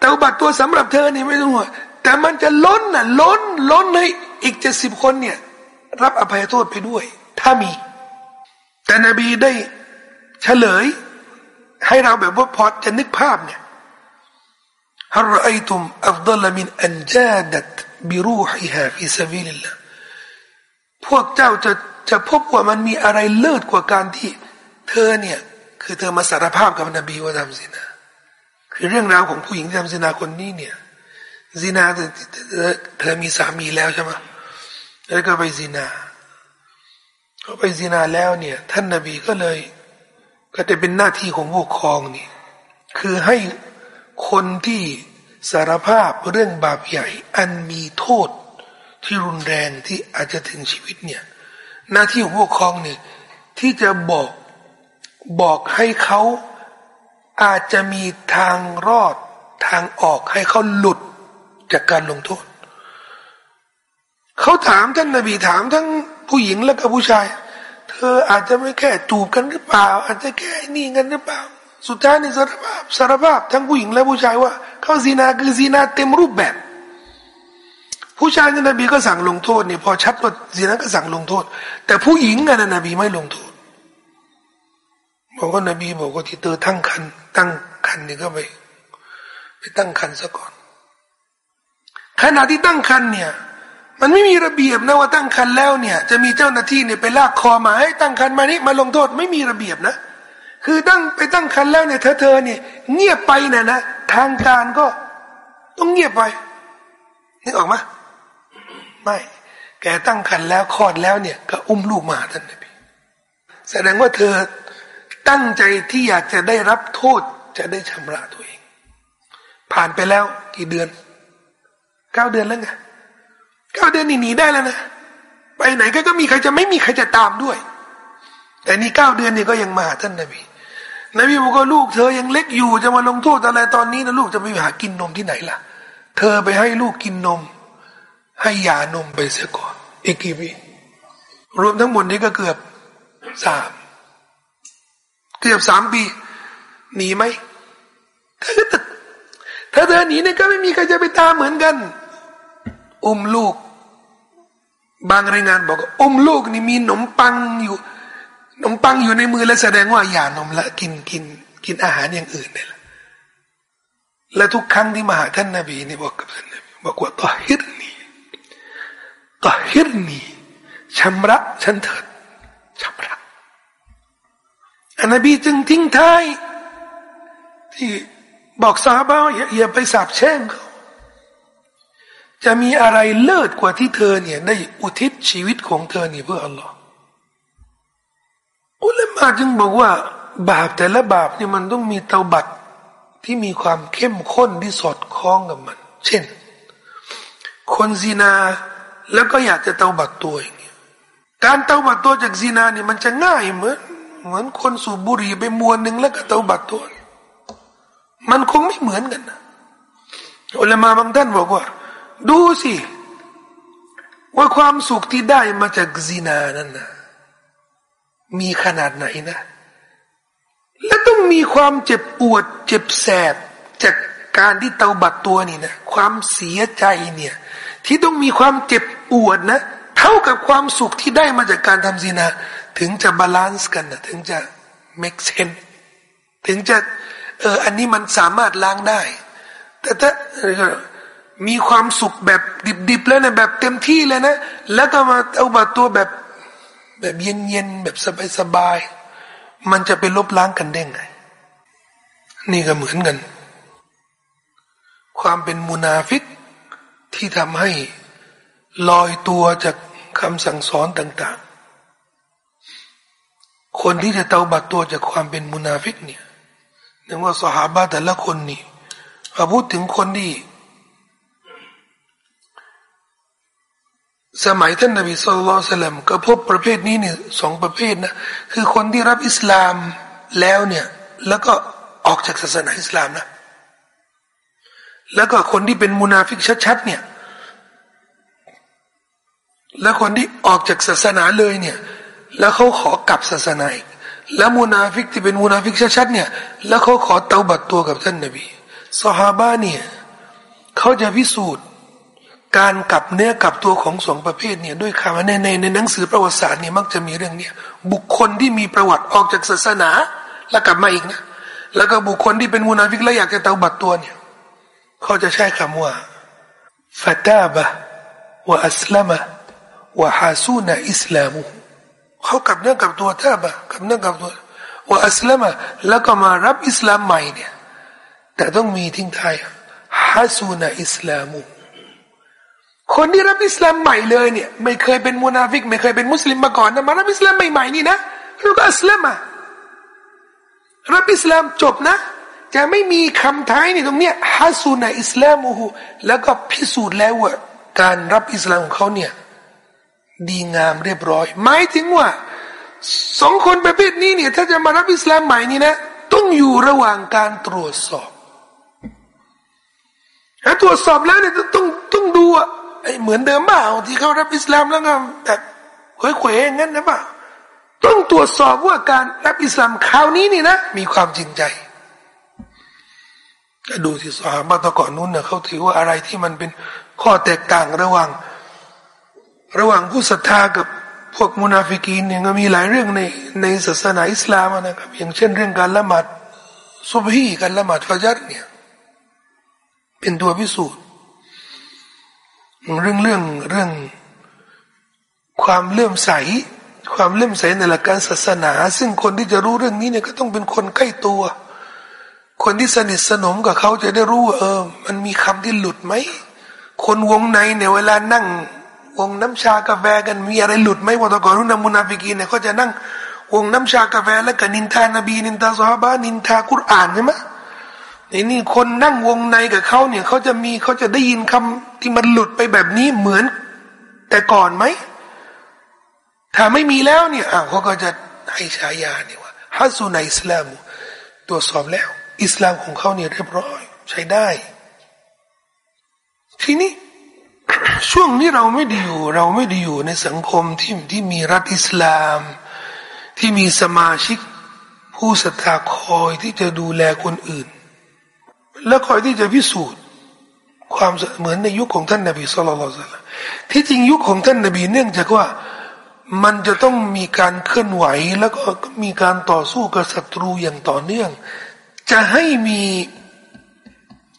[SPEAKER 1] เตาบัตตัวสำหรับเธอนี่ไม่ต้องห่วงแต่มันจะล้นน่ะล้นล้นให้อีกเจ็ดสิบคนเนี่ย รับอภัยโทษไปด้วย ถ้ามี แต่นบีได้เฉลย ให้เราแบบว่าพอจะนึกภาพเนี่ยهل رأيتم أفضل من أن جادت بروحها في سبيل اللهพวกเจ้าจะจะพบว่ามันมีอะไรเลิศกว่าการที่ เธอเนี่ย คือเธอมาสารภาพกับนบีว่าทำซินะคือเรื่องราวของผู้หญิงที่ำซินาคนนี้เนี่ยซินาเธอมีสามีแล้วใช่ไหมแล้วก็ไปซินาเขาไปซินาแล้วเนี่ย ท่านนบีก็เลย ก็จะเป็นหน้าที่ของผู้กครองนี่คือให้คนที่ สารภาพเรื่องบาปใหญ่ อันมีโทษที่รุนแรงที่อาจจะถึงชีวิตเนี่ย หน้าที่ของผู้ครองเนี่ยที่จะบอกบอกให้เขาอาจจะมีทางรอดทางออกให้เขาหลุดจากการลงโทษ เขาถามท่านนาบีถามทั้งผู้หญิงและก็ผู้ชาย เธออาจจะไม่แค่จูบกันหรือเปล่า อาจจะแค่นี่กันหรือเปล่า สุดท้ายในสารภาพสารภาพทั้งผู้หญิงและผู้ชายว่าเขาซีนาคือซีนาเต็มรูปแบบ ผู้ชายนนบีก็สั่งลงโทษเนี่ยพอชัดว่าซีนาก็สั่งลงโทษ แต่ผู้หญิงอะนบีไม่ลงโทษบอกว่านบีบอกว่าที่เธอตั้งคันตั้งคันนี่ก็ไปไปตั้งคันซะก่อน ขณะที่ตั้งคันเนี่ยมันไม่มีระเบียบนะว่าตั้งคันแล้วเนี่ย จะมีเจ้าหน้าที่เนี่ยไปลากคอมาให้ตั้งคันมานี่มาลงโทษไม่มีระเบียบนะ คือตั้งไปตั้งคันแล้วเนี่ยเธอเธอเนี่ยเงียบไปนะนะทางการก็ต้องเงียบไปนึกออกไหมไม่แกตั้งคันแล้วคลอดแล้วเนี่ย ก็อุ้มลูกมาท่านนบีแสดงว่าเธอตั้งใจที่อยากจะได้รับโทษจะได้ชำระตัวเอง ผ่านไปแล้วกี่เดือนเก้าเดือนแล้วไงเก้าเดือนนี่หนีได้แล้วนะไปไหนก็ก็มีใครจะไม่มีใครจะตามด้วย แต่นี่เก้าเดือนนี่ก็ยังมาท่านนบี นบีบอกว่าลูกเธอยังเล็กอยู่จะมาลงโทษอะไรตอนนี้นะลูกจะไปหากินนมที่ไหนล่ะ เธอไปให้ลูกกินนม ให้ยานมไปเสียก่อนอีกกี่ปีรวมทั้งหมดนี้ก็เกือบสามเกือบสามปีหนีไหมถ้าเธอหนีเนี่ยก็ไม่มีใครจะไปตามเหมือนกัน อุ้มลูก บางรายงานบอกว่าอุ้มลูกนี่มีขนมปังอยู่ นมปังอยู่ในมือแล้วแสดงว่าอย่านมละกินกินกินอาหารอย่างอื่นเนี่ยและทุกครั้งที่มาหาท่านนาบีนี่บอกกับท่านนบีบอกว่าต่อฮิรนีต่อฮิรนีชำระฉันเถิดชำระอันนบีจึงทิ้งท้าย ที่บอกซาบ้าอย่าไปสาบแช่งเขาจะมีอะไรเลิศกว่าที่เธอเนี่ย ได้อุทิศชีวิตของเธอเนี่ยเพื่ออัลลอฮ์ อุลามาจึงบอกว่า บาปแต่ละบาปนี่มันต้องมีเตาบัตที่มีความเข้มข้นที่สอดคล้องกับมัน เช่น คนซีนาแล้วก็อยากจะเตาบัตตัวอย่างเงี้ยการเตาบัตตัวจากซีนาเนี่ยมันจะง่ายเหมือนเหมือนคนสูบบุหรี่ไปมวนหนึ่งแล้วก็เตาบัตตัว มันคงไม่เหมือนกันนะอุลามาบางท่านบอกว่า ดูสิว่าความสุขที่ได้มาจากซีนานั่นนะ มีขนาดไหนนะ และต้องมีความเจ็บปวด เจ็บแสบ จากการที่เตาบัตตัวนี่นะความเสียใจเนี่ย ที่ต้องมีความเจ็บปวดนะ เท่ากับความสุขที่ได้มาจากการทำซีนา ถึงจะ balance กันนะถึงจะ make sense ถึงจะเอออันนี้มันสามารถล้างได้ แต่ถ้ามีความสุขแบบดิบๆแล้วนะแบบเต็มที่เลยนะ แล้วก็มาเอาบัตตัวแบบ แบบเย็นๆแบบสบายๆมันจะไปลบล้างกันได้ไงนี่ก็เหมือนกัน ความเป็นมุนาฟิกที่ทำให้ลอยตัวจากคำสั่งสอนต่าง ๆ คนที่จะเตาบัตตัวจากความเป็นมุนาฟิกเนี่ยนึกว่าสหาบะแต่ละคนนี่พอพูดถึงคนที่ สมัยท่านนบีสุลต่านก็พบประเภทนี้เนี่ยสองประเภทนะคือคนที่รับอิสลามแล้วเนี่ยแล้วก็ออกจากศาสนาอิสลามนะแล้วก็คนที่เป็นมุนาฟิกชัดๆเนี่ยแล้วคนที่ออกจากศาสนาเลยเนี่ย แล้วเขาขอกลับศาสนาอีกแล้วมูนาฟิกที่เป็นมูนาฟิกชัดๆเนี่ย แล้วเขาขอเตาบัตตัวกับท่านนบีสฮาบะเนี่ยเขาจะพิสูจน์ การกลับเนื้อกลับตัวของสองประเภทเนี่ยด้วยคำในในในหนังสือประวัติศาสตร์เนี่ยมักจะมีเรื่องเนี้ยบุคคลที่มีประวัติออกจากศาสนา แล้วกลับมาอีกนะแล้วก็บุคคลที่เป็นมูนาฟิกแล้วอยากจะเตาบัตตัวเนี่ยเขาจะใช้คำว่าفتاب وأسلم وحسن إسلامه เขากลับเนื้อกลับตัวتاب กลับเนื้อกลับตัวوأسلم แล้วก็มารับอิสลามใหม่เนี่ยแต่ต้องมีทิ้งท้ายحسن إسلامه คนที่รับอิสลามใหม่เลยเนี่ย ไม่เคยเป็นมุนาฟิก ไม่เคยเป็นมุสลิมมาก่อนนะมารับอิสลามใหม่ๆนี่นะแล้วก็อัสลามารับอิสลามจบนะ จะไม่มีคำท้ายนี่ตรงเนี้ยฮัสุนอิสลามูฮูแล้วก็พิสูจน์แล้วว่าการรับอิสลามของเขาเนี่ยดีงามเรียบร้อยหมายถึงว่าสองคนประเภทนี้เนี่ย ถ้าจะมารับอิสลามใหม่นี่นะ ต้องอยู่ระหว่างการตรวจสอบถ้าตรวจสอบแล้วเนี่ยต้องต้องดูอะ ไอเหมือนเดิมเปล่าที่เขารับอิสลามแล้วก็แบบเขวๆงั้นนะเปล่าต้องตรวจสอบว่าการรับอิสลามคราวนี้นี่นะ มีความจริงใจก็ดูที่สหายตะก่อนนู้นเนี่ยเขาถือว่าอะไรที่มันเป็นข้อแตกต่างระหว่าง ระหว่างผู้ศรัทธากับพวกมุนาฟิกีนเนี่ยก็มีหลายเรื่องในในศาสนาอิสลามนะครับ อย่างเช่นเรื่องการละหมาดซุบฮีการละหมาดฟัจรเนี่ย เป็นตัวพิสูจน์ เรื่องเรื่องเรื่อง ความเลื่อมใส ความเลื่อมใสในหลักการศาสนา ซึ่งคนที่จะรู้เรื่องนี้เนี่ยก็ต้องเป็นคนใกล้ตัว คนที่สนิทสนมกับเขาจะได้รู้เออ มันมีคำที่หลุดไหม คนวงในเนี่ยเวลานั่ง วงน้ำชากาแฟกันมีอะไรหลุดไหมว่าตก่อนรุ่นมุนาฟิกีเนี่ยเขาจะนั่งวงน้ำชากาแฟแล้วก็นินทานบีนินทาซอฮาบะนินทากุรอานใช่ไหม ไอ้นี่คนนั่งวงในกับเขาเนี่ยเขาจะมีเขาจะได้ยินคำที่มันหลุดไปแบบนี้เหมือน แต่ก่อนไหม ถ้าไม่มีแล้วเนี่ยอ้าวเขาก็จะให้ฉายาเนี่ยว่าฮัสุนอิสลามตรวจสอบแล้ว อิสลามของเขาเนี่ยเรียบร้อย ใช้ได้ ทีนี้ ช่วงนี้เราไม่ได้อยู่ เราไม่ได้อยู่ในสังคมที่ที่มีรัฐอิสลาม ที่มีสมาชิก ผู้ศรัทธาคอยที่จะดูแลคนอื่น และคอยที่จะพิสูจน์ ความเหมือนในยุคของท่านนบีสุลต่านที่จริงยุคของท่านนบีเนื่องจากว่ามันจะต้องมีการเคลื่อนไหวแล้วก็มีการต่อสู้กับศัตรูอย่างต่อเนื่อง จะให้มี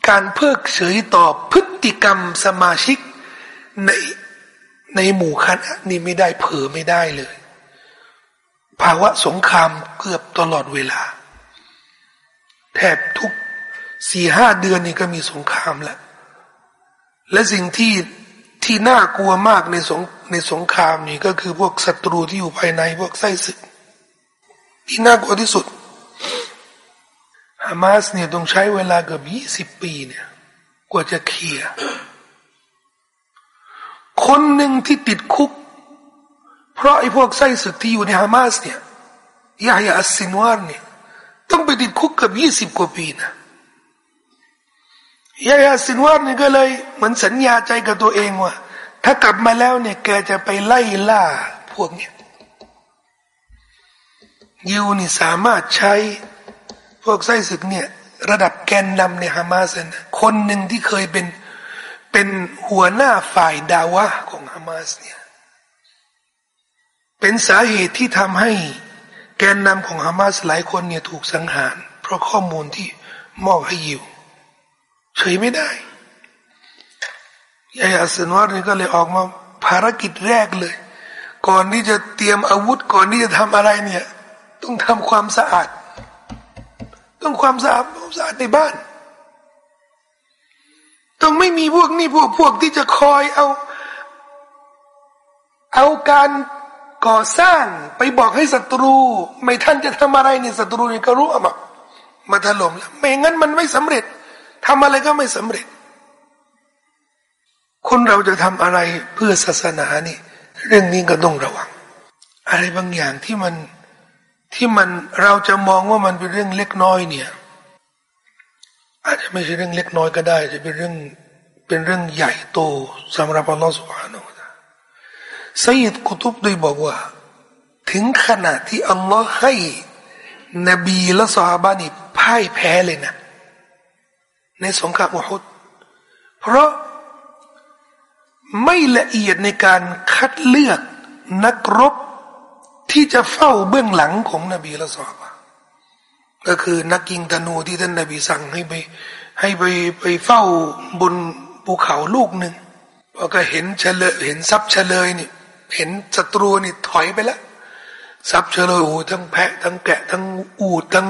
[SPEAKER 1] การเพิกเฉยต่อพฤติกรรมสมาชิกในในหมู่คณะนี่ไม่ได้เผลอไม่ได้เลย ภาวะสงครามเกือบตลอดเวลา แทบทุก สี่ห้าเดือนนี่ก็มีสงครามแล้ว และสิ่งที่ที่น่ากลัวมากในสงในสงครามนี่ก็คือพวกศัตรูที่อยู่ภายในพวกไส้ศึก ที่น่ากลัวที่สุดฮามาสเนี่ยต้องใช้เวลาเกือบยี่สิบปีเนี่ยกว่าจะเคลียร์คนหนึ่งที่ติดคุก เพราะไอ้พวกไส้ศึกที่อยู่ในฮามาสเนี่ยยาฮยาอัสซินวารเนี่ยต้องไปติดคุกเกือบยี่สิบกว่าปีนะ ยายาสซินวารเนี่ยก็เลยเหมือนสัญญาใจกับตัวเองว่า ถ้ากลับมาแล้วเนี่ยแกจะไปไล่ล่าพวกเนี่ยยิวนี่สามารถใช้พวกไส้ศึกเนี่ย ระดับแกนนำในฮามาสนะคนหนึ่งที่เคยเป็นเป็นหัวหน้าฝ่ายดาวะของฮามาสเนี่ยเป็นสาเหตุที่ทำให้แกนนำของฮามาสหลายคนเนี่ยถูกสังหาร เพราะข้อมูลที่มอบให้ยิว เฉยไม่ได้ยายอัสนวารนี่ก็เลยออกมาภารกิจแรกเลย ก่อนที่จะเตรียมอาวุธก่อนที่จะทำอะไรเนี่ย ต้องทำความสะอาด ต้องความสะอาดความสะอาดในบ้าน ต้องไม่มีพวกนี้พวกพวกที่จะคอยเอา เอาการก่อสร้างไปบอกให้ศัตรู ไม่ท่านจะทำอะไรเนี่ยศัตรูนี่ก็รู้อะมามาถล่มแล้วไม่งั้นมันไม่สำเร็จ ทำอะไรก็ไม่สำเร็จ คนเราจะทำอะไรเพื่อศาสนานี่ เรื่องนี้ก็ต้องระวัง อะไรบางอย่างที่มันที่มันเราจะมองว่ามันเป็นเรื่องเล็กน้อยเนี่ย อาจจะไม่ใช่เรื่องเล็กน้อยก็ได้ จะเป็นเรื่องเป็นเรื่องใหญ่โตสำหรับอัลลอฮฺสุบฮานาอัลลอฮฺซัยดกุตุบได้บอกว่า ถึงขนาดที่อัลลอฮ์ให้นบีและสหาบานี่พ่ายแพ้เลยนะ ในสงครามอุฮุดเพราะไม่ละเอียดในการคัดเลือกนักรบที่จะเฝ้าเบื้องหลังของนบีละสหาบก็คือนักยิงธนูที่ท่านนบีสั่งให้ไป ให้ไปไปเฝ้าบนภูเขาลูกหนึ่งพอก็เห็นเฉลยเห็นทรัพย์เฉลยนี่เห็นศัตรูนี่ถอยไปแล้วทรัพย์เฉลยโอ้ทั้งแพะทั้งแกะทั้งอูดทั้ง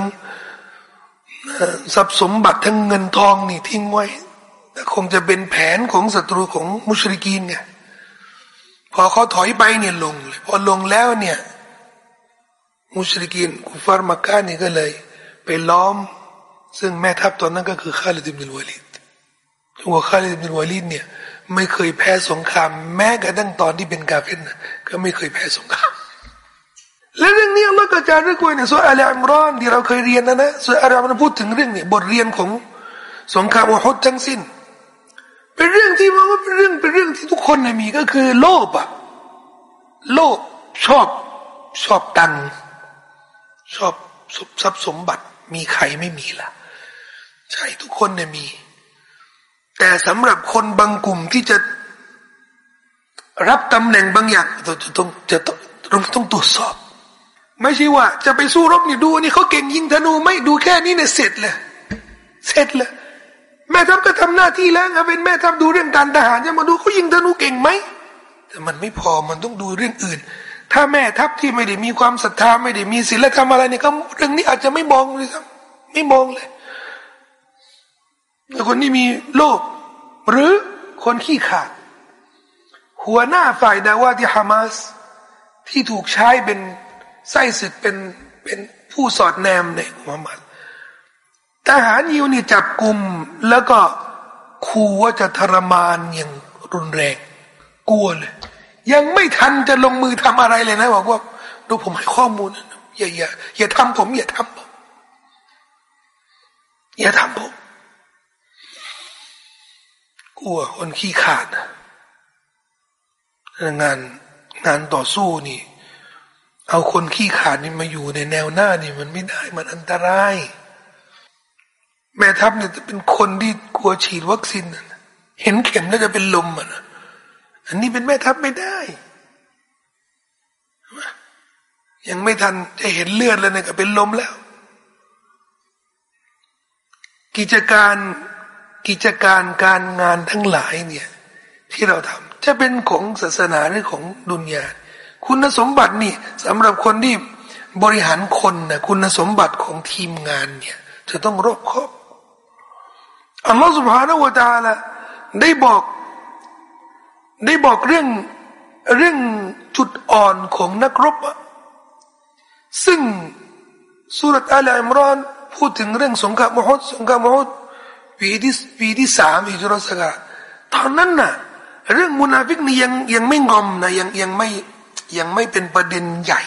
[SPEAKER 1] ทรัพย์สมบัติทั้งเงินทองนี่ทิ้งไว้คงจะเป็นแผนของศัตรูของมุชริกีนไงพอเขาถอยไปเนี่ยลงเลยพอลงแล้วเนี่ย มุชริกีนกุฟาร์มักกะนี่ก็เลย ไปล้อม ซึ่งแม่ทัพตอนนั้นก็คือข้าลิดิบิลวาลิดหัวข้าลิดิบิลวาลิดเนี่ย ไม่เคยแพ้สงคราม แม้กระทั่งตอนที่เป็นกาเฟนก็ไม่เคยแพ้สงคราม และเรื่องนี้อัลลอฮ์ก็จะเรื่องไว้ในสุอาลอิมรอนที่เราเคยเรียนนะนะสุอาลอิมรอนพูดถึงเรื่องนี้บทเรียนของสงครามอุฮุดทั้งสิ้น เป็นเรื่องที่มันว่าเป็นเรื่องเป็นเรื่องที่ทุกคนมีก็คือ โลภอะโลภชอบชอบตังชอบทรัพย์สมบัติมีใครไม่มีล่ะ ใช่ทุกคนเนี่ยมี แต่สำหรับคนบางกลุ่มที่จะรับตำแหน่งบางอย่างจะต้องจะต้องต้องตรวจสอบ ไม่ใช่ว่า จะไปสู้รบนี่ดูนี่เขาเก่งยิงธนูไม่ดูแค่นี้เนี่ยเสร็จเลยเสร็จเลยแม่ทัพก็ทำหน้าที่แล้วเป็นแม่ทัพดูเรื่องการทหารจะมาดูเขายิงธนูเก่งไหมแต่มันไม่พอมันต้องดูเรื่องอื่น ถ้าแม่ทัพที่ไม่ได้มีความศรัทธาไม่ได้มีศีลธรรมอะไรเนี่ยก็เรื่องนี้อาจจะไม่มองเลยครับไม่มองเลยแต่คนที่มีโลภหรือคนขี้ขาด หัวหน้าฝ่ายดาวาที่ฮามาสที่ถูกใช้เป็น ไส้ศึกเป็นเป็นผู้สอดแนมในมุฮัมมัดทหารยิวนี่จับกลุ่มแล้วก็ขู่ว่าจะทรมานอย่างรุนแรงกลัวเลย ยังไม่ทันจะลงมือทำอะไรเลยนะบอกว่าดูผมให้ข้อมูลอย่าอย่าอย่าทำผม อย่าทำผมอย่าทำผมกลัวคนขี้ขาดนะงานงานต่อสู้นี่ เอาคนขี้ขาดนี่มาอยู่ในแนวหน้านี่มันไม่ได้มันอันตราย แม่ทัพเนี่ยจะเป็นคนที่กลัวฉีดวัคซีนเห็นเข็มแล้วจะเป็นลมอะนะอันนี้เป็นแม่ทัพไม่ได้ ยังไม่ทันจะเห็นเลือดแล้วเนี่ยก็เป็นลมแล้ว กิจการกิจการการงานทั้งหลายเนี่ย ที่เราทำจะเป็นของศาสนาหรือของดุนยา คุณสมบัตินี่สำหรับคนที่บริหารคนนะคุณสมบัติของทีมงานเนี่ยจะต้องรอบคอบอัลลอฮฺสุบฮานาวะตาละได้บอก ได้บอกเรื่องเรื่องจุดอ่อนของนักรบ ซึ่งสุรตะลอิมรอนพูดถึงเรื่องสงครามมหุดสงครามมหุดปีที่ปีที่สามอิจรสกาตอนนั้นนะ่ะเรื่องมุนาฟิกนี่ยังยังไม่งอมนะยังยังไม่ ยังไม่เป็นประเด็นใหญ่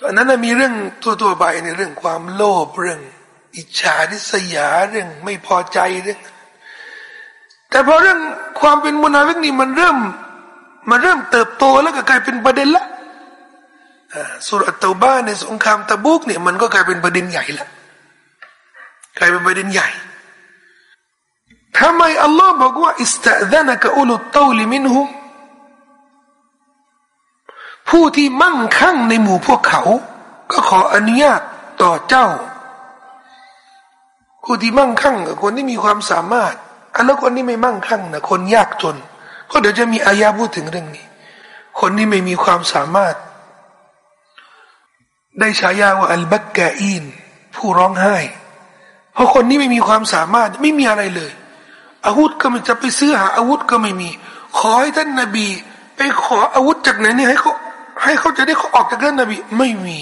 [SPEAKER 1] ตอนนั้นมีเรื่องตัวๆไปในเรื่องความโลภเรื่อง อิจฉาริษยาเรื่องไม่พอใจเรื่องแต่พอเรื่องความเป็นมุนาฟิกนี่มันเริ่มมันเริ่มเติบโตแล้วก็กลายเป็นประเด็นละซูเราะฮฺเตาบะฮฺในสงครามตะบุกเนี่ยมันก็กลายเป็นประเด็นใหญ่ละกลายเป็นประเด็นใหญ่ทำไมอัลลอฮ์บอกว่าاستأذنك أولو الطول منهم ผู้ที่มั่งคั่งในหมู่พวกเขา ก็ขออนุญาตต่อเจ้า ผู้ที่มั่งคั่งกับคนที่มีความสามารถอันแล้วคนที่ไม่มั่งคั่งนะคนยากจนเพราะเดี๋ยวจะมีอายาพูดถึงเรื่องนี้ คนที่ไม่มีความสามารถ ได้ฉายาว่าอัลบักกาอีนผู้ร้องไห้ เพราะคนนี้ไม่มีความสามารถไม่มีอะไรเลย อาวุธก็ไม่จะไปซื้อหาอาวุธก็ไม่มี ขอให้ท่านนาบี ไปขออาวุธจากไหนเนี่ยให้เขา ให้เขาจะได้เขาออกจากเรื่องนบีไม่มี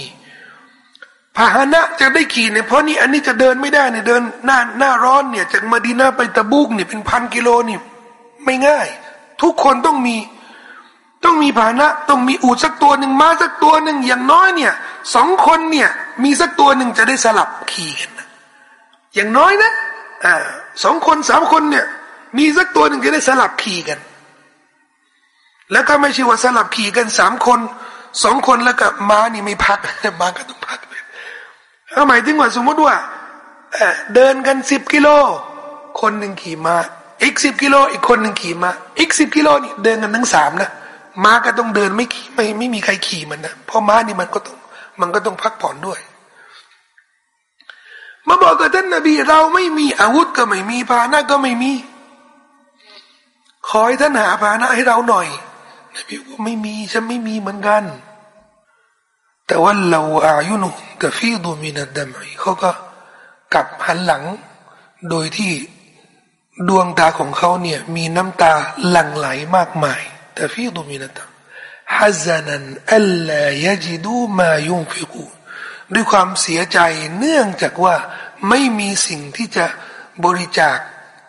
[SPEAKER 1] พาหนะจะได้ขี่เนี่ยเพราะนี่อันนี้จะเดินไม่ได้เนี่ยเดินหน้าหน้าร้อนเนี่ยจากมาดีนาไปตะบุกเนี่ยเป็นพันกิโลนี่ไม่ง่าย ทุกคนต้องมี ต้องมีพาหนะต้องมีอูดสักตัวหนึ่งม้าสักตัวหนึ่งอย่างน้อยเนี่ยสองคนเนี่ย มีสักตัวหนึ่งจะได้สลับขี่กันอย่างน้อยนะอ่าสองคนสามคนเนี่ย มีสักตัวหนึ่งจะได้สลับขี่กัน แล้วก็ไม่ใช่ว่าสลับขี่กันสามคน สองคนแล้วก็ม้านี่ไม่พักม้าก็ต้องพักเลยหมายถึงว่าสมมติว่าเดินกันสิบกิโล คนหนึ่งขี่ม้าอีกสิบกิโล อีกคนหนึ่งขี่ม้าอีกสิบกิโลนี่เดินกันทั้งสามนะม้าก็ต้องเดินไม่ขี่ไม่ไม่มีใครขี่มันนะเพราะม้านี่มันก็ต้องมันก็ต้องพักผ่อนด้วยมาบอกกับท่านนบีเราไม่มีอาวุธก็ไม่มีพาหนะก็ไม่มี ขอให้ท่านหาพาหนะให้เราหน่อย นบีว่าไม่มีฉันไม่มีเหมือนกันแต่ว่าเราอายุนุกฟีดูมินัดดมเขาก็กลับหันหลัง โดยที่ดวงตาของเขาเนี่ยมีน้ำตาหลั่งไหลมากมายแต่ฟีดูมินตาฮัซานันอัลลายจิดูมายุงฟิกูด้วยความเสียใจเนื่องจากว่าไม่มีสิ่งที่จะบริจาค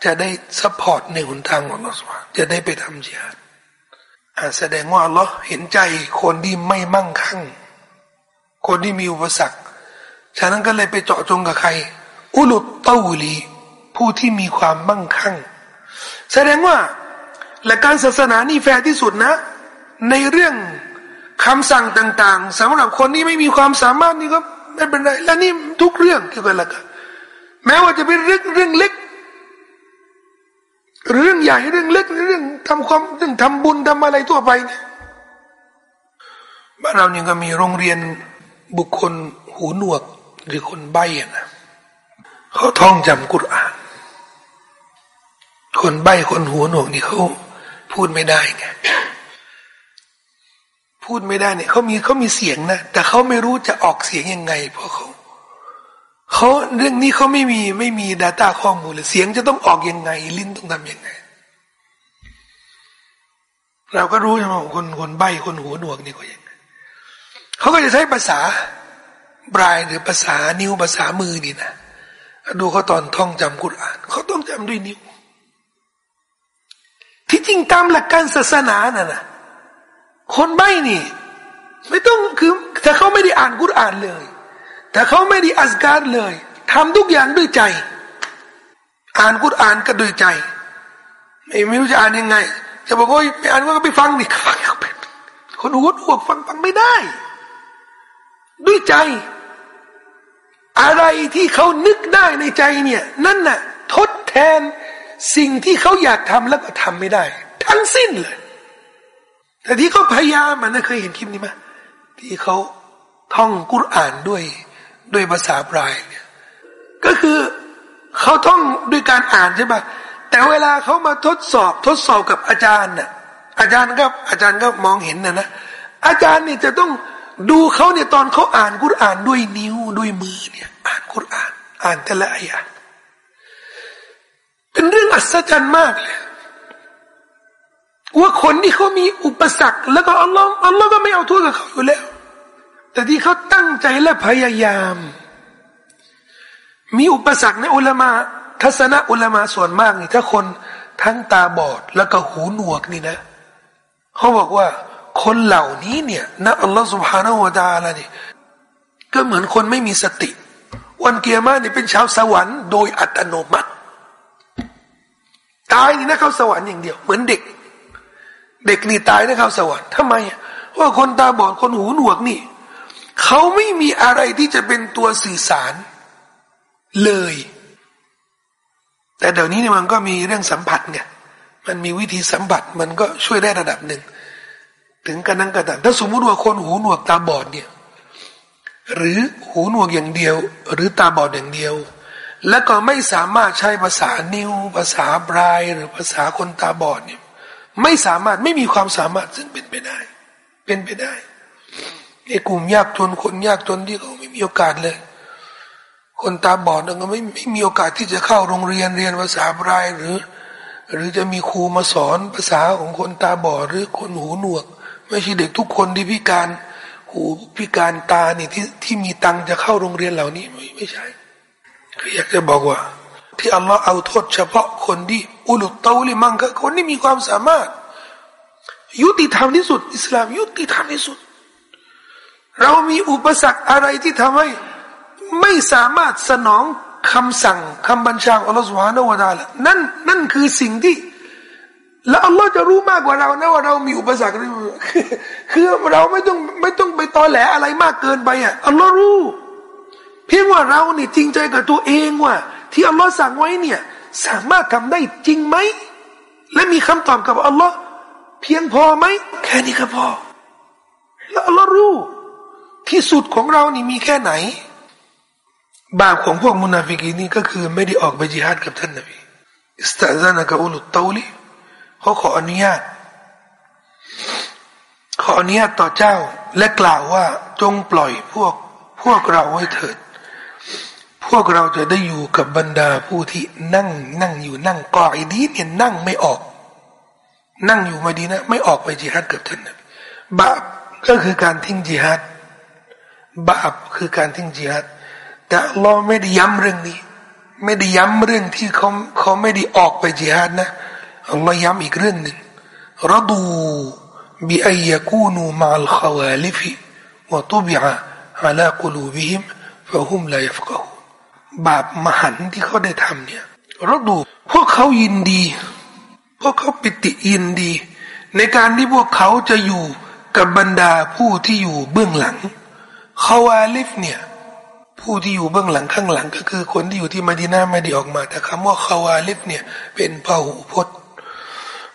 [SPEAKER 1] จะได้ support ในหนทางของอัลลอฮฺจะได้ไปทำจิฮาด แสดงว่าอัลลอฮ์เห็นใจคนที่ไม่มั่งคั่ง คนที่มีอุปสรรค ฉะนั้นก็เลยไปเจาะจงกับใคร أولو الطول ผู้ที่มีความมั่งคั่ง แสดงว่าหลักการศาสนานี่แฟร์ที่สุดนะ ในเรื่องคำสั่งต่างๆสำหรับคนที่ไม่มีความสามารถนี่ก็ไม่เป็นไรและนี่ทุกเรื่องเกี่ยวกับละกันแม้ว่าจะเป็นเรื่องเรื่องเล็ก เรื่องใหญ่เรื่องเล็กเรื่องทำความเรื่องทำบุญทำอะไรทั่วไปเนี่ยบ้านเราเนี่ยก็มีโรงเรียนบุคคลหูหนวกหรือคนใบ้นะเขาท่องจำกุรอาน คนใบ้คนหูหนวกนี่เขาพูดไม่ได้ไงพูดไม่ได้เนี่ยเขามีเขามีเสียงนะแต่เขาไม่รู้จะออกเสียงยังไงเพราะเขา เขาเรื่องนี้เขาไม่มีไม่มี Data ข้อมูลเลยเสียงจะต้องออกยังไง ลิ้นต้องทำยังไง เราก็รู้ใช่ไหมคนคนใบ้คนหูหนวกนี่ก็ยังไงเขาก็จะใช้ภาษาบรายหรือภาษานิ้วภาษามือนี่นะดูเขาตอนท่องจำกุรอานเขาต้องจำด้วยนิ้ว ที่จริงตามหลักการศาสนาน่ะนะคนใบ้นี่ ไม่ต้องคือถ้าเขาไม่ได้อ่านกุรอานเลย แต่เขาไม่ได้อัสการเลยทำทุกอย่างด้วยใจ อ่านกุรอ่านก็ด้วยใจ ไม่ไม่รู้จะอ่านยังไง จะบอกว่าไม่อ่านก็ไปฟังดิฟังเขาเป็นคนหัวหวกฟังฟังไม่ได้ ด้วยใจ อะไรที่เขานึกได้ในใจเนี่ย นั่นน่ะ ทดแทนสิ่งที่เขาอยากทำแล้วก็ทำไม่ได้ ทั้งสิ้นเลย แต่ที่เขาพยายามมันเคยเห็นคลิปนี้ไหมที่เขาท่องกุรอ่านด้วย ด้วยภาษาปลายเนี่ย ก็คือเขาท่องด้วยการอ่านใช่ปะแต่เวลาเขามาทดสอบทดสอบกับอาจารย์น่ะอาจารย์ก็อาจารย์ก็มองเห็นนะนะอาจารย์เนี่ยจะต้องดูเขาเนี่ยตอนเขาอ่านกุรอ่านด้วยนิ้วด้วยมือเนี่ย อ่านกุรอ่าน อ่านแต่ละอายะเป็นเรื่องอัศจรรย์มากเลยว่าคนที่เขามีอุปสรรค แล้วก็อัลลอฮ์อัลลอฮ์ก็ไม่เอาโทษกับเขาอยู่แล้ว แต่ที่เขาตั้งใจและพยายาม มีอุปสรรคในอุลามาทัศนะอุลามาส่วนมากนี่ถ้าคนทั้งตาบอดแล้วก็หูหนวกนี่นะเขาบอกว่าคนเหล่านี้เนี่ยนะอัลลอฮฺสุบฮานาวะตาละนี่ก็เหมือนคนไม่มีสติ วันเกียร์มาเนี่เป็นชาวสวรรค์โดยอัตโนมัติ ตายนี่นะเข้าสวรรค์อย่างเดียว เหมือนเด็ก เด็กนี่ตายนะเขาสวรรค์ทำไมว่าคนตาบอดคนหูหนวกนี่ เขาไม่มีอะไรที่จะเป็นตัวสื่อสารเลย แต่เดี๋ยวนี้เนี่ยมันก็มีเรื่องสัมผัสไงมันมีวิธีสัมผัสมันก็ช่วยได้ระดับหนึ่ง ถึงกันนั้นก็ตามถ้าสมมุติว่าคนหูหนวกตาบอดเนี่ยหรือหูหนวกอย่างเดียว หรือตาบอดอย่างเดียว แล้วก็ไม่สามารถใช้ภาษานิ้ว ภาษาบรายหรือภาษาคนตาบอดเนี่ยไม่สามารถไม่มีความสามารถซึ่งเป็นไปได้ เป็นไปได้ ไอ้กลุ่มยากจนคนยากจนที่เขาไม่มีโอกาสเลย คนตาบอดก็ไม่ไม่มีโอกาสที่จะเข้าโรงเรียนเรียนภาษาบรายหรือ หรือจะมีครูมาสอนภาษาของคนตาบอดหรือคนหูหนวก ไม่ใช่เด็กทุกคนที่พิการหูพิการตานี่ที่ที่มีตังจะเข้าโรงเรียนเหล่านี้ไม่ไม่ใช่คืออยากจะบอกว่า ที่อัลลอฮ์เอาโทษเฉพาะคนที่อุลุตเตาลิมังก็คนที่มีความสามารถ ยุติธรรมที่สุด อิสลามยุติธรรมที่สุด เรามีอุปสรรคอะไรที่ทำให้ ไม่สามารถสนองคำสั่งคำบัญชาของอัลลอฮฺสุบฮานาวะตาละนั่นนั่นคือสิ่งที่ แล้วอัลลอฮ์จะรู้มากกว่าเรานะว่าเรามีอุปสรรคคือเราไม่ต้องไม่ต้องไปตอแหลอะไรมากเกินไปอะอัลลอฮ์รู้ เพียงว่าเราเนี่ยจริงใจกับตัวเองว่า ที่อัลลอฮ์สั่งไว้เนี่ย สามารถทำได้จริงไหมและมีคำตอบกับอัลลอฮ์เพียงพอไหมแค่นี้ก็พอแล้วอัลลอฮ์รู้ ที่สุดของเรานี่มีแค่ไหน บาปของพวกมุนาฟิกีนี่ก็คือไม่ได้ออกไปจิฮาดกับท่านนบีอิสตาซานกับอุลุตตอลีเขาขออนุญาต ขออนุญาตต่อเจ้า และกล่าวว่าจงปล่อยพวกพวกเราไว้เถิด พวกเราจะได้อยู่กับบรรดาผู้ที่นั่งนั่งอยู่นั่งกอไอดีเนี่ยนั่งไม่ออก นั่งอยู่มาดีนะ ไม่ออกไปจิฮัดกับท่านนะบาปก็คือการทิ้งจิฮัด บาปคือการทิ้งจิฮัดแต่เราไม่ได้ย้ำเรื่องนี้ ไม่ได้ย้ำเรื่องที่เขาเขาไม่ได้ออกไปจิฮัดนะอัลอย้ำอีกเรื่องหนึ่งรดูบิอัยกูนูมาลขวาลิฟิวะตุบิอะอัลากลูบิฮิมฟะฮุมลายฟกะฮูบาปมหันที่เขาได้ทำเนี่ยรดูพวกเขายินดี พวกเขาปิติยินดี ในการที่พวกเขาจะอยู่กับบรรดาผู้ที่อยู่เบื้องหลัง خوالف เนี่ยผู้ที่อยู่เบื้องหลังข้างหลัง ก็คือคนที่อยู่ที่มาดีนาไม่ได้ออกมา แต่คำว่าخوالف เนี่ยเป็นพหูพจน์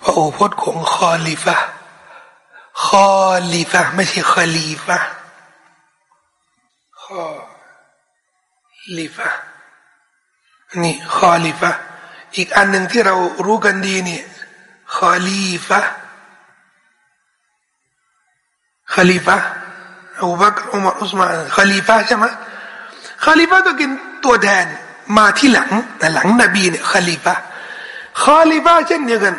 [SPEAKER 1] พหูพจน์ของخالفة خالفة ไม่ใช่คอลีฟะ خالفةนี่ خالفة อีกอันหนึ่งที่เรารู้กันดีนี่คอลีฟะคอลีฟะ อูบักรอุมารอุสมานคอลีฟะใช่ไหมคอลีฟะก็คือตัวแทนมาที่หลังหลังนบีเนี่ยคอลีฟะคอลีฟะเช่นเดียวกัน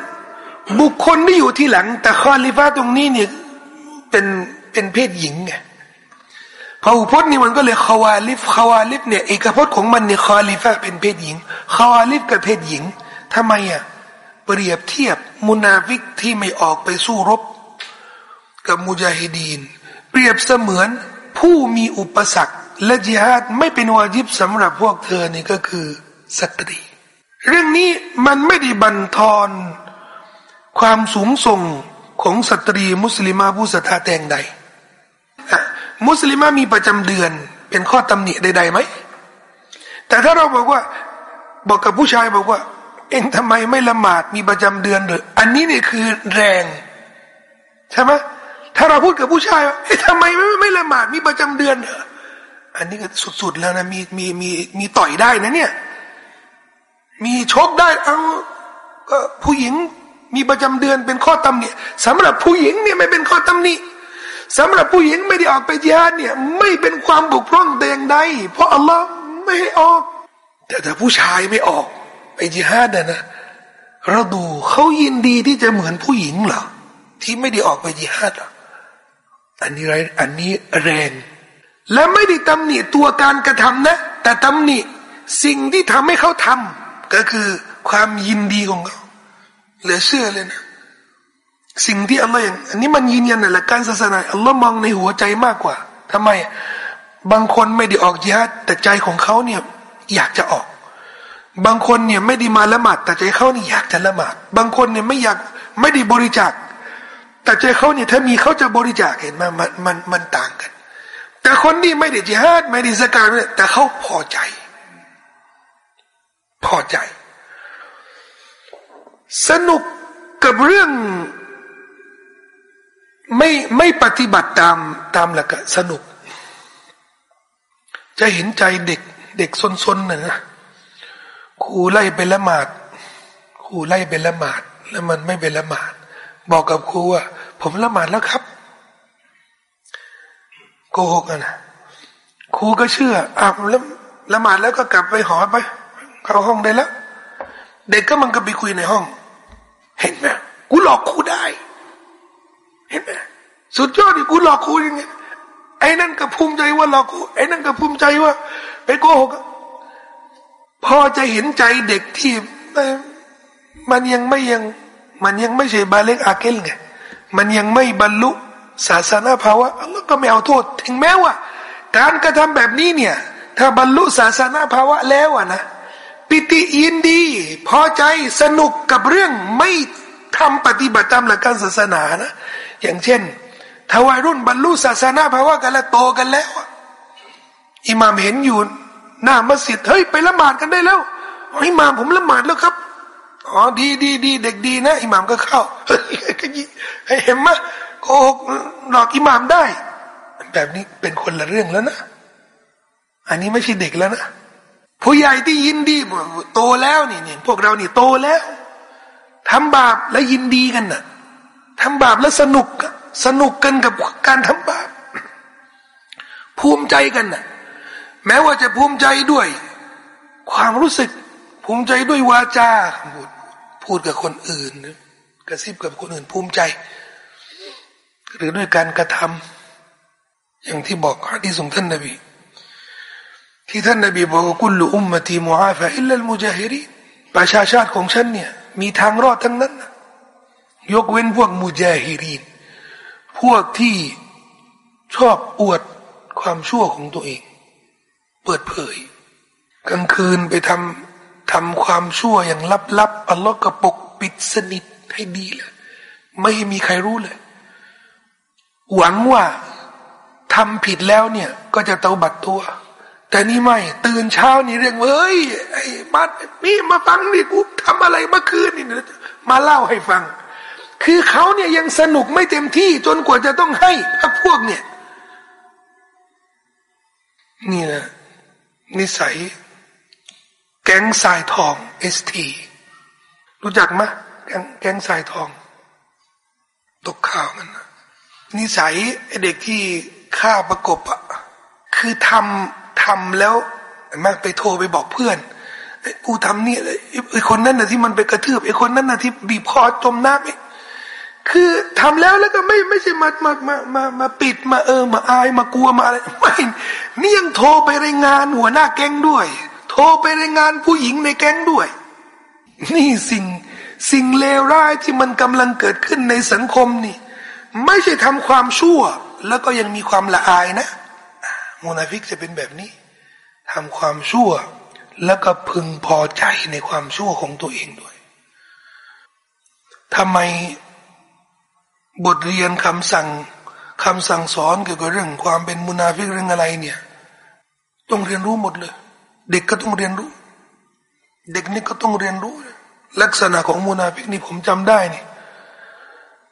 [SPEAKER 1] บุคคลที่อยู่ที่หลัง แต่ خالفة ตรงนี้เนี่ยเป็นเป็นเพศหญิงไงพหูพจน์นี่มันก็เลยخوالف خوالف เนี่ยเอกพจน์ของมันเนี่ยخالفة เป็นเพศหญิงคาวาลิฟกับเพศหญิงทำไมอะเปรียบเทียบมุนาฟิกที่ไม่ออกไปสู้รบ กับมุจาฮิดีน เปรียบเสมือนผู้มีอุปสรรค และจิฮาดไม่เป็นวาจิบสำหรับพวกเธอนี่ก็คือสตรี เรื่องนี้มันไม่ได้บั่นทอนความสูงส่งของสตรีมุสลิมาผู้ศรัทธาแต่งใด มุสลิมามีประจำเดือนเป็นข้อตำหนิใดๆไหม แต่ถ้าเราบอกว่า บอกกับผู้ชายบอกว่า เองทำไมไม่ละหมาดมีประจำเดือนเลยอันนี้เนี่ยคือแรง ใช่ไหม ถ้าเราพูดกับผู้ชายว่าทำไมไม่ไม่ละหมาดมีประจำเดือนเหรออันนี้ก็สุดๆแล้วนะมีมีมีมีต่อยได้นะเนี่ย มีชกได้เอาผู้หญิงมีประจำเดือนเป็นข้อตำหนิสำหรับผู้หญิงเนี่ยไม่เป็นข้อตำหนิสำหรับผู้หญิงไม่ได้ออกไปจิฮาดเนี่ย ไม่เป็นความบกพร่องแต่อย่างใดเพราะอัลลอฮ์ไม่ให้ออก แต่ถ้าผู้ชายไม่ออกไปจิฮาดนะเราดูเขายินดีที่จะเหมือนผู้หญิงเหรอที่ไม่ได้ออกไปจิฮาดอั อันนี้ไรอันนี้แรง และไม่ได้ตำหนิตัวการกระทำนะ แต่ตำหนิสิ่งที่ทำให้เขาทำก็คือความยินดีของเขาเหลือเชื่อเลยนะ สิ่งที่อัลลอฮ์อย่างอันนี้มันยืนยันในหลักการศาสนาอัลลอฮ์มองในหัวใจมากกว่าทำไมบางคนไม่ได้ออกยิฮัดแต่ใจของเขาเนี่ยอยากจะออก บางคนเนี่ยไม่ได้มาละหมาดแต่ใจเขาเนี่ยอยากจะละหมาด บางคนเนี่ยไม่อยากไม่ได้บริจาค แต่ใจเขาเนี่ยถ้ามีเขาจะบริจาคเห็นไหมมันมันมันต่างกัน แต่คนที่ไม่ได้จิฮัดไม่ได้สการเนี่ยแต่เขาพอใจ พอใจ สนุกกับเรื่องไม่ไม่ปฏิบัติตามตามหลักสนุก จะเห็นใจเด็กเด็กซนๆน่ะนะครูไล่ไปละหมาดครูไล่ไปละหมาด แล้วมันไม่เป็นละหมาด บอกกับครูว่า ผมละหมาดแล้วครับโกหกนะครูก็เชื่ออะละละหมาดแล้วก็กลับไปหอไปเข้าห้องได้แล้ว เด็กก็มันก็ไปคุยในห้อง เห็นไหมกูหลอกครูได้ เห็นไหมสุดยอดที่กูหลอกกูยังไงไอ้นั่นก็ภูมิใจว่าหลอกกูไอ้นั่นก็ภูมิใจว่าไปโกหกพอจะเห็นใจเด็กที่มันยังไม่ยัง มันยังไม่ใช่บาเล็กอาเกลไงมันยังไม่บรรลุศาสนาภาวะอัลลอฮ์ก็ไม่เอาโทษ ถึงแม้ว่า การกระทำแบบนี้เนี่ย ถ้าบรรลุศาสนาภาวะแล้วอะนะปิติยินดี พอใจสนุกกับเรื่องไม่ทำปฏิบัติตามหลักการศาสนานะ อย่างเช่นถ้าวัยรุ่นบรรลุศาสนาภาวะกันแล้วโตกันแล้วอิหม่ามเห็นอยู่หน้ามัสยิดเฮ้ยไปละหมาดกันได้แล้วอิหม่ามผมละหมาดแล้วครับ อ๋อดีดีดีเด็กดีนะอิหมามก็เข้าเฮ้เห็นไหมโกหกหลอกอิหมามได้ แบบนี้เป็นคนละเรื่องแล้วนะ อันนี้ไม่ใช่เด็กแล้วนะผู้ใหญ่ที่ยินดีโตแล้วนี่นี่พวกเรานี่โตแล้วทำบาปแล้วยินดีกันนะ่ะทำบาปแล้วสนุกสนุกกันกับการทำบาปภูมิใจกันนะ่ะ แม้ว่าจะภูมิใจด้วย ความรู้สึก ภูมิใจด้วยวาจาพูดพูดกับคนอื่น กระซิบกับคนอื่นภูมิใจ หรือด้วยการกระทำอย่างที่บอกที่ส่งท่านนบีที่ท่านนบีบอกว่ากุลอุมมตีมุอาฟะอิลลัลมุจาฮิรีประชาชาติของฉันเนี่ย มีทางรอดทั้งนั้น ยกเว้นพวกมุจาฮิรีนพวกที่ชอบอวดความชั่วของตัวเอง เปิดเผย กลางคืนไปทำ ทำความชั่วอย่างลับๆอัลลอฮ์ก็ปกปิดสนิทให้ดีเลยไม่มีใครรู้เลย หวังว่าทำผิดแล้วเนี่ย ก็จะเตาบัดตัว แต่นี่ไม่ ตื่นเช้านี่เรื่องเฮ้ยไอ้มานี่มาฟังนี่กูทำอะไรเมื่อคืนนี่มาเล่าให้ฟัง คือเขาเนี่ยยังสนุกไม่เต็มที่จนกว่าจะต้องให้พพวกเนี่ยนี่นะนิสัย แก๊งสายทองเอสทีรู้จักไหมแก๊งแก๊งสายทอง ตกข่าวมันนะนิสัยเด็กที่ฆ่าประกบอะคือทำทำแล้วมากไปโทรไปบอกเพื่อนกูทำนี่ไอ้คนนั้นน่ะที่มันไปกระทืบไอ้คนนั้นน่ะที่บีบคอจมน้ำคือทำแล้วแล้วก็ไม่ไม่ใช่มามามามามาปิดมาเออมาอายมากลัวมาอะไรไม่นี่ยังโทรไปรายงานหัวหน้าแก๊งด้วย โทรไปรายงานผู้หญิงในแก๊งด้วย นี่สิ่งสิ่งเลวร้ายที่มันกำลังเกิดขึ้นในสังคมนี่ ไม่ใช่ทำความชั่ว แล้วก็ยังมีความละอายนะมูนาฟิกจะเป็นแบบนี้ทำความชั่ว แล้วก็พึงพอใจในความชั่วของตัวเองด้วยทำไมบทเรียนคำสั่งคำสั่งสอนเกี่ยวกับเรื่องความเป็นมุนาฟิกเรื่องอะไรเนี่ย ต้องเรียนรู้หมดเลย เด็กก็ต้องเรียนรู้ เด็กนี่ก็ต้องเรียนรู้ ลักษณะของมุนาฟิกนี่ผมจำได้นี่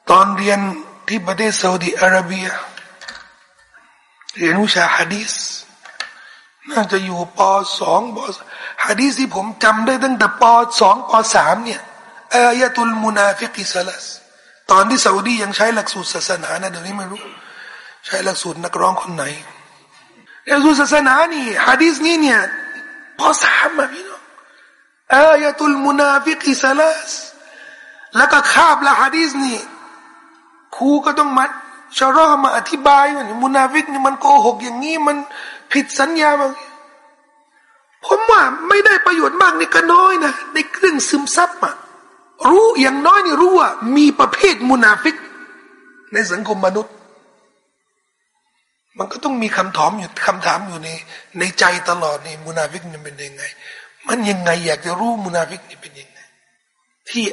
[SPEAKER 1] ตอนเรียนที่ประเทศซาอุดิอาระเบีย เรียนวิชาฮะดีสน่าจะอยู่ปสองปฮะดีสที่ผมจำได้ตั้งแต่ปสองปสามเนี่ยآية المنافق ثلاث ตอนที่ซาอุดียังใช้หลักสูตรศาสนานะเดี๋ยวนี้ไม่รู้ ใช้หลักสูตรนักร้องคนไหนหลักสูตรศาสนานี่ฮะดีษนี้เนี่ย พอสามมาพี่น้องอายะตุลมุนาฟิกิสลาสแล้วก็คาบละฮะดีษนี่ครูก็ต้องมัดชารอมาอธิบายว่ามุนาฟิกนี่มันโกหกอย่างนี้มันผิดสัญญาบางผมว่าไม่ได้ประโยชน์มากนี่ก็น้อยนะในเรื่องซึมซับอะรู้อย่างน้อยนี่รู้ว่ามีประเภทมุนาฟิก ในสังคมมนุษย์ มันก็ต้องมีคำถามอยู่คำถามอยู่ในในใจตลอดนี่มุนาฟิกนี่เป็นยังไง มันยังไงอยากจะรู้มุนาฟิกนี่เป็นยังไง ที่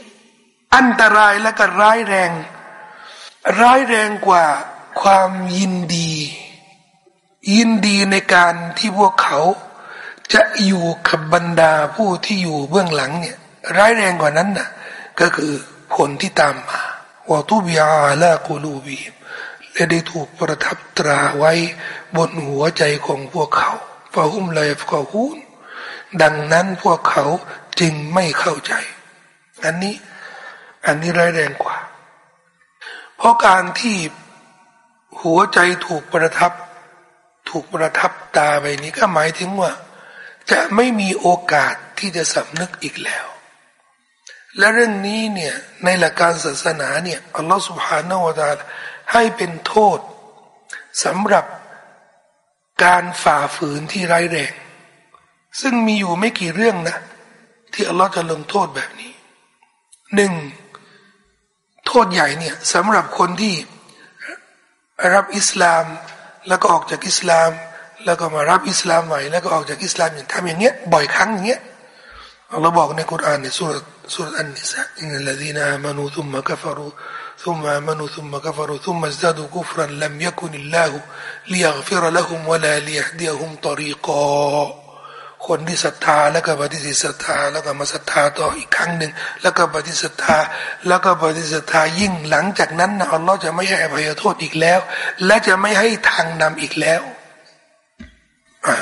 [SPEAKER 1] อันตรายและก็ร้ายแรง ร้ายแรงกว่าความยินดี ยินดีในการที่พวกเขาจะอยู่กับบรรดาผู้ที่อยู่เบื้องหลังเนี่ย ร้ายแรงกว่านั้นน่ะ ก็คือผลที่ตามมาว่าทุบิอาลากูลูบีม และได้ถูกประทับตราไว้บนหัวใจของพวกเขาฟาหุมเลยฟาฮูนดังนั้นพวกเขาจึงไม่เข้าใจ อันนี้ อันนี้ร้ายแรงกว่า เพราะการที่หัวใจถูกประทับ ถูกประทับตาไปนี้ก็หมายถึงว่า จะไม่มีโอกาสที่จะสำนึกอีกแล้ว และเรื่องนี้เนี่ยในหลักการศาสนาเนี่ยอัลลอฮฺสุบฮานาวะตาล ให้เป็นโทษสำหรับการฝ่าฝืนที่ร้ายแรง ซึ่งมีอยู่ไม่กี่เรื่องนะ ที่อัลลอฮฺจะลงโทษแบบนี้หนึ่งโทษใหญ่เนี่ยสำหรับคนที่รับอิสลามแล้วก็ออกจากอิสลาม แล้วก็มารับอิสลามใหม่แล้วก็ออกจากอิสลามอย่างทำอย่างเงี้ยบ่อยครั้งอย่างเงี้ยอัลลอฮ์บอกในกุรานในสุรสุรอันนิสาอินนัลลดีนามานูทุมมะกัฟรุ ثم آمنوا ثم كفروا ثم ازدادوا كفرا لم يكن الله ليغفر لهم ولا ليهديهم طريقا คนที่ศรัทธาแล้วก็ปฏิเสธศรัทธาแล้วก็มาศรัทธาต่ออีกครั้งหนึ่งแล้วก็ปฏิเสธศรัทธาแล้วก็ปฏิเสธศรัทธายิ่งหลังจากนั้นนะอัลลอฮ์จะไม่ให้อภัยโทษอีกแล้ว และจะไม่ให้ทางนำอีกแล้ว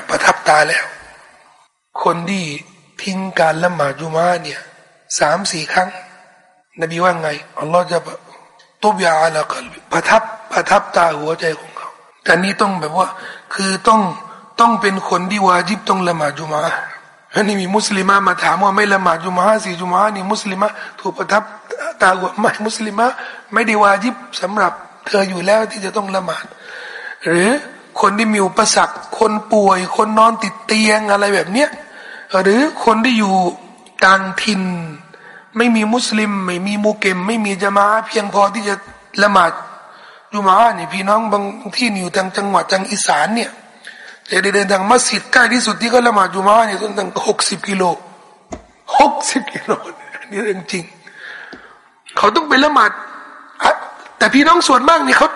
[SPEAKER 1] ประทับตาแล้ว คนที่ทิ้งการละหมาดจุมาเนี่ยสามสี่ครั้ง นบีว่าไงอัลลอฮ์จะ ตุบยาละกันประทับประทับตาหัวใจของเขา แต่นี้ต้องแบบว่า คือต้องต้องเป็นคนที่วาจิบต้องละหมาดจุมาอันนี้มีมุสลิมมาถามว่าไม่ละหมาดจุมาสี่จุมานี่มุสลิมถูกประทับตาหัวไม่มุสลิมไม่ได้วาจิบสำหรับเธออยู่แล้วที่จะต้องละหมาด หรือคนที่มีอุปสรรคคนป่วย คนนอนติดเตียงอะไรแบบเนี้ยหรือคนที่อยู่ต่างถิ่น ไม่มีมุสลิม ไม่มีมูเกม ไม่มีจามาเพียงพอที่จะละหมาดจุมาเนี่ยพี่น้องบางที่อยู่ทางจังหวัดจังอีสานเนี่ยจะได้เดินทางมัสยิดใกล้ที่สุดที่เขาละหมาดจุมาเนี่ยต้องตั้งหกสิบกิโลหกสิบกิโลนี่เรื่องจริง เขาต้องไปละหมาดแต่พี่น้องส่วนมากนี่เขา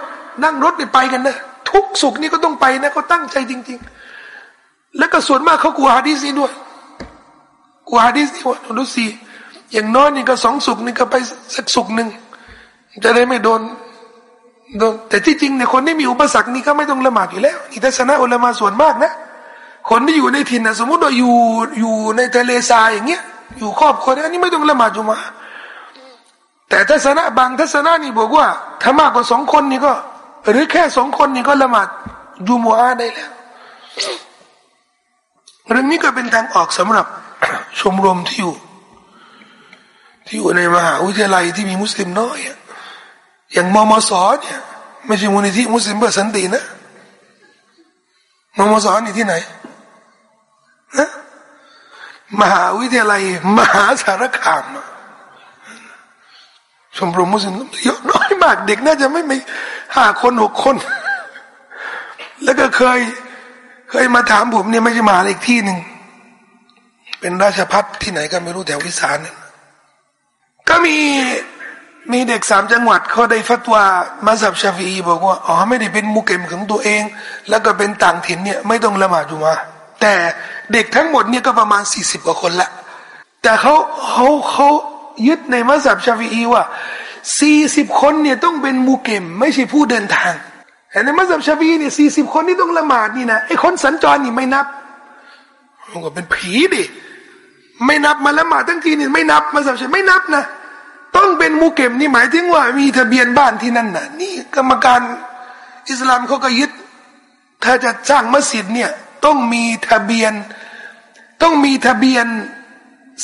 [SPEAKER 1] นั่งรถไปกันนะทุกสุขนี่ก็ต้องไปนะเขาตั้งใจจริง ๆ แล้วก็ส่วนมากเขากลัวฮะดีซีด้วยกลัวฮะดีซีว่าดูสิ อย่างน้อยนี่ก็สองสุขนี่ก็ไปสักสุขหนึ่งจะได้ไม่โดนโดนแต่ที่จริงเนี่ยคนที่มีอุปสรรคนี่ก็ไม่ต้องละหมาดอยู่แล้วอิทัศนะอุลามาส่วนมากนะคนที่อยู่ในถิ่นนะสมมติว่าอยู่อยู่ในทะเลทรายอย่างเงี้ยอยู่ครอบครัวอันนี้ไม่ต้องละหมาดจุมาแต่ทัศนะบางทัศนะนี่บอกว่าถ้ามากกว่าสองคนนี่ก็ หรือแค่สองคนนี่ก็ละหมาดจุมัวได้แล้วเรื่องนี้ก็เป็นทางออกสำหรับชมรมที่อยู่ ที่อยู่ในมหาวิทยาลัยที่มีมุสลิมน้อยอย่างมมสเนี่ยไม่ใช่มูลนิธิมุสลิมเพื่อสันตินะมมสนี่ที่ไหนนะมหาวิทยาลัย มหาสารคามชมรมมุสลิมเยอะน้อยมากเด็กน่าจะไม่ม่ห้าคนหกคน แล้วก็เคย เคยมาถามผมเนี่ยไม่ใช่มาอีกที่หนึ่งเป็นราชพัฒที่ไหนก็ไม่รู้แถววิสานเนี่ย ก็มีมีเด็กสามจังหวัดเขาได้ฟัตวามาสับชาฟีบอกว่าอ๋อไม่ได้เป็นมุกเกมของตัวเอง แล้วก็เป็นต่างถิ่นเนี่ยไม่ต้องละหมาดจุมาแต่เด็กทั้งหมดเนี่ยก็ประมาณสี่สิบกว่าคนละ แต่เขาเขาเขายึดในมัสยิดชาฟีว่าสี่สิบคนเนี่ยต้องเป็นมุกเกม ไม่ใช่ผู้เดินทางแต่ในมัสยิดชาฟีเนี่ยสี่สิบคนที่ต้องละหมาดนี่นะไอ้คนสัญจรนี่ไม่นับมันก็เป็นผีดิไม่นับมาละหมาดทั้งทีนี่ไม่นับมัสยิดชาไม่นับนะ ต้องเป็นมุกเก็มนี่หมายถึงว่ามีทะเบียนบ้านที่นั่นน่ะ นี่กรรมการอิสลามเขาก็ยึด ถ้าจะสร้างมัสยิดเนี่ย ต้องมีทะเบียน ต้องมีทะเบียน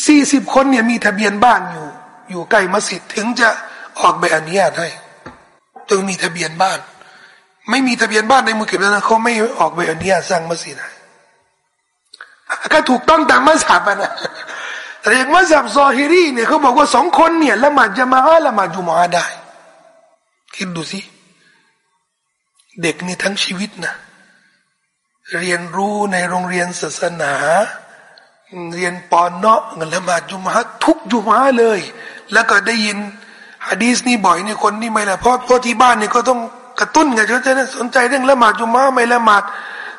[SPEAKER 1] สี่สิบคนเนี่ยมีทะเบียนบ้านอยู่ อยู่ใกล้มัสยิดถึงจะออกใบอนุญาตให้ต้องมีทะเบียนบ้าน ไม่มีทะเบียนบ้านในมุกเก็มนั้นเขาไม่ออกใบอนุญาตสร้างมัสยิดให้ก็ถูกต้องตามมัสยิดนะ แต่อย่างมัสยิดซอฮิรีเนี่ยเขาบอกว่าสองคนเนี่ยละหมาดจะมาละหมาดจุมาได้ คิดดูสิ เด็กนี่ทั้งชีวิตนะเรียนรู้ในโรงเรียนศาสนา เรียนปอนเนาะละหมาดจุมาทุกจุมาเลย แล้วก็ได้ยินฮะดีสนี่บ่อยนี่คนนี่ไม่ละเพราะเพราะที่บ้านเนี่ยก็ต้องกระตุ้นไงเขาจะสนใจเรื่องละหมาดจุมาไม่ละหมาด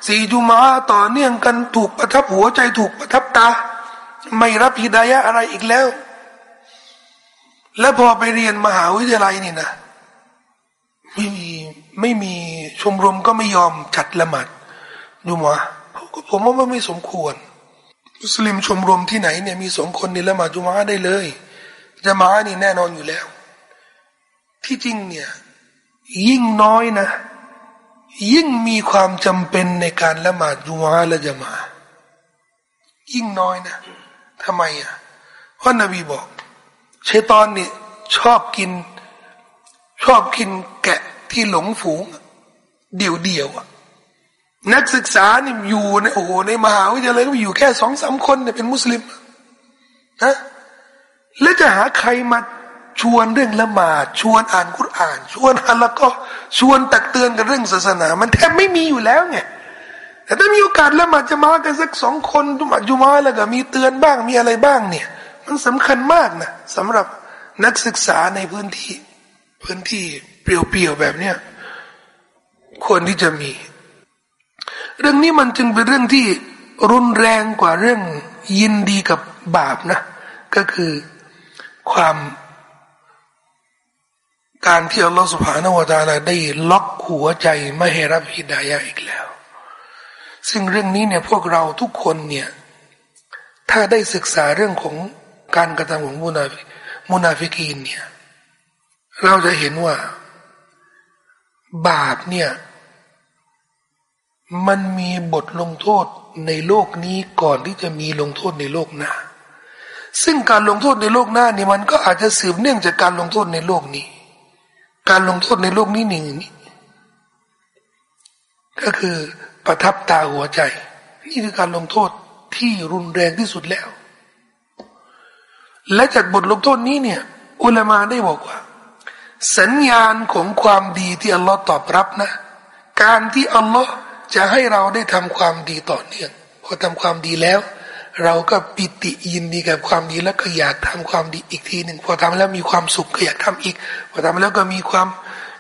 [SPEAKER 1] สี่จุมาต่อเนื่องกันถูกประทับหัวใจถูกประทับตา ไม่รับฮิดายะอะไรอีกแล้ว แล้วพอไปเรียนมหาวิทยาลัยนี่นะ ไม่มีไม่มีชมรมก็ไม่ยอมจัดละหมาดดูมาผมว่าไม่สมควร มุสลิมชมรมที่ไหนเนี่ยมีสองคนนี่ละหมาดจุมาได้เลยจะมานี่แน่นอนอยู่แล้ว ที่จริงเนี่ยยิ่งน้อยนะ ยิ่งมีความจำเป็นในการละหมาดจุมาและจะมา ยิ่งน้อยนะ ทำไมอะเพราะนบีบอกเชตอนนี่ชอบกิน ชอบกินแกะที่หลงฝูง เดี่ยวเดียวอะนักศึกษานี่อยู่ในโอ้โหในมหาวิทยาลัยก็อยู่แค่สองสามคนเนี่ยเป็นมุสลิมนะแล้วจะหาใครมาชวนเรื่องละหมาดชวนอ่านกุรอาน ชวนฮัลละก็ชวนตักเตือนกันเรื่องศาสนา มันแทบไม่มีอยู่แล้วไง แต่ถ้ามีโอกาสละหมาดจะมากันสักสองคนจุมาจุมาแล้วก็มีเตือนบ้างมีอะไรบ้างเนี่ย มันสำคัญมากนะสำหรับนักศึกษาในพื้นที่ พื้นที่เปลี่ยวๆแบบเนี้ยควรที่จะมี เรื่องนี้มันจึงเป็นเรื่องที่รุนแรงกว่าเรื่องยินดีกับบาปนะ ก็คือความการที่อัลลอฮฺสุบฮานาวะตาลาได้ล็อกหัวใจไม่ให้รับฮิดายะอีกแล้ว ซึ่งเรื่องนี้เนี่ยพวกเราทุกคนเนี่ยถ้าได้ศึกษาเรื่องของการกระทำของมุนาฟิมุนาฟิกีนเนี่ยเราจะเห็นว่า บาปเนี่ยมันมีบทลงโทษในโลกนี้ก่อนที่จะมีลงโทษในโลกหน้า ซึ่งการลงโทษในโลกหน้านี่มันก็อาจจะสืบเนื่องจากการลงโทษในโลกนี้ การลงโทษในโลกนี้หนึ่งนี้ก็คือ ประทับตาหัวใจ นี่คือการลงโทษที่รุนแรงที่สุดแล้ว และจากบทลงโทษนี้เนี่ย อุลามาได้บอกว่า สัญญาณของความดีที่อัลลอฮ์ตอบรับนะ การที่อัลลอฮ์จะให้เราได้ทำความดีต่อเนื่องพอทำความดีแล้ว เราก็ปิติยินดีกับความดีแล้วก็อยากทำความดีอีกทีหนึ่งพอทำแล้วมีความสุขก็อยากทำอีก พอทำแล้วก็มีความ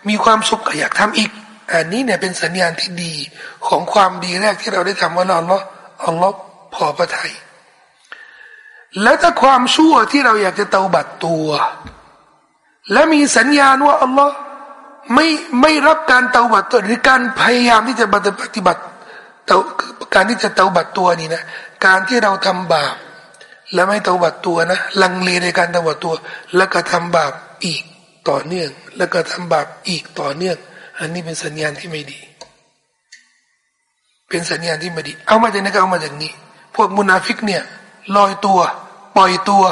[SPEAKER 1] มีความสุขก็อยากทำอีก อันนี้เนี่ยเป็นสัญญาณที่ดีของความดีแรกที่เราได้ทำว่าอัลลอฮ์อัลลอฮ์พอประทัยแล้วถ้าความชั่วที่เราอยากจะเตาบัดตัว และมีสัญญาณว่าอัลลอฮ์ไม่ไม่รับการเตาบัตตัวหรือการพยายามที่จะปฏิบัติเตาการที่จะเตาบัตตัวนี่นะการที่เราทำบาป และไม่เตาบัตตัวนะลังเลในการเตาบัตตัว แล้วก็ทำบาปอีกต่อเนื่อง แล้วก็ทำบาปอีกต่อเนื่อง อันนี้เป็นสัญญาณที่ไม่ดี เป็นสัญญาณที่ไม่ดี เอามาจากไหนก็เอามาจากนี้ พวกมุนาฟิกเนี่ยลอยตัว ปล่อยตัว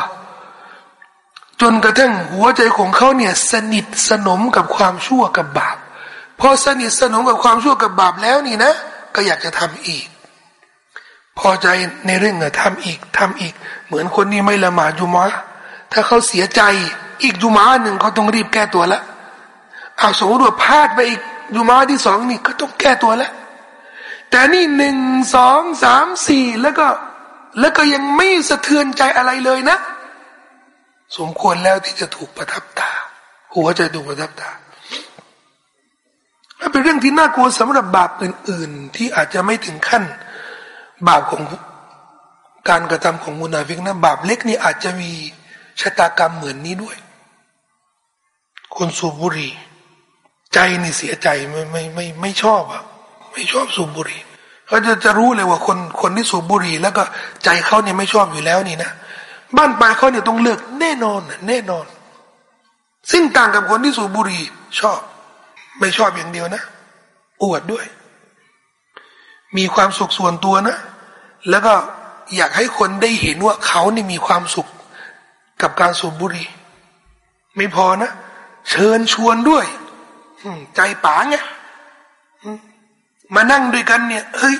[SPEAKER 1] จนกระทั่งหัวใจของเขาเนี่ยสนิทสนมกับความชั่วกับบาปพอสนิทสนมกับความชั่วกับบาปแล้วนี่นะ ก็อยากจะทำอีก พอใจในเรื่องอะทำอีกทำอีก เหมือนคนนี้ไม่ละหมาดจุมาถ้าเขาเสียใจอีกจุมาหนึ่งเขาต้องรีบแก้ตัวละ เอาสมมติว่าพลาดไปอีกจุมาที่สองนี่ก็ต้องแก้ตัวแล้ว แต่นี่หนึ่งสองสามสี่แล้วก็ แล้วก็ยังไม่สะเทือนใจอะไรเลยนะ สมควรแล้วที่จะถูกประทับตา หัวใจถูกประทับตาเป็นเรื่องที่น่ากลัวสำหรับบาปอื่น ๆ ที่อาจจะไม่ถึงขั้น บาปของการกระทำของมุนาฟิกนะบาปเล็กนี่อาจจะมีชะตากรรมเหมือนนี้ด้วย คนสูบบุหรี่ ใจนี่เสียใจไม่ไม่ไม่ไม่ชอบอะไม่ชอบสูบบุหรี่เขาจะจะรู้เลยว่าคนคนที่สูบบุหรี่แล้วก็ใจเขาเนี่ยไม่ชอบอยู่แล้วนี่นะบั้นปลายเขาเนี่ยต้องเลิกแน่นอนแน่นอน ซึ่งต่างกับคนที่สูบบุหรี่ชอบ ไม่ชอบอย่างเดียวนะอวดด้วย มีความสุขส่วนตัวนะ แล้วก็อยากให้คนได้เห็นว่าเขานี่มีความสุขกับการสูบบุหรี่ไม่พอนะ เชิญชวนด้วย ใจป๋าไงมานั่งด้วยกันเนี่ยเฮ้ย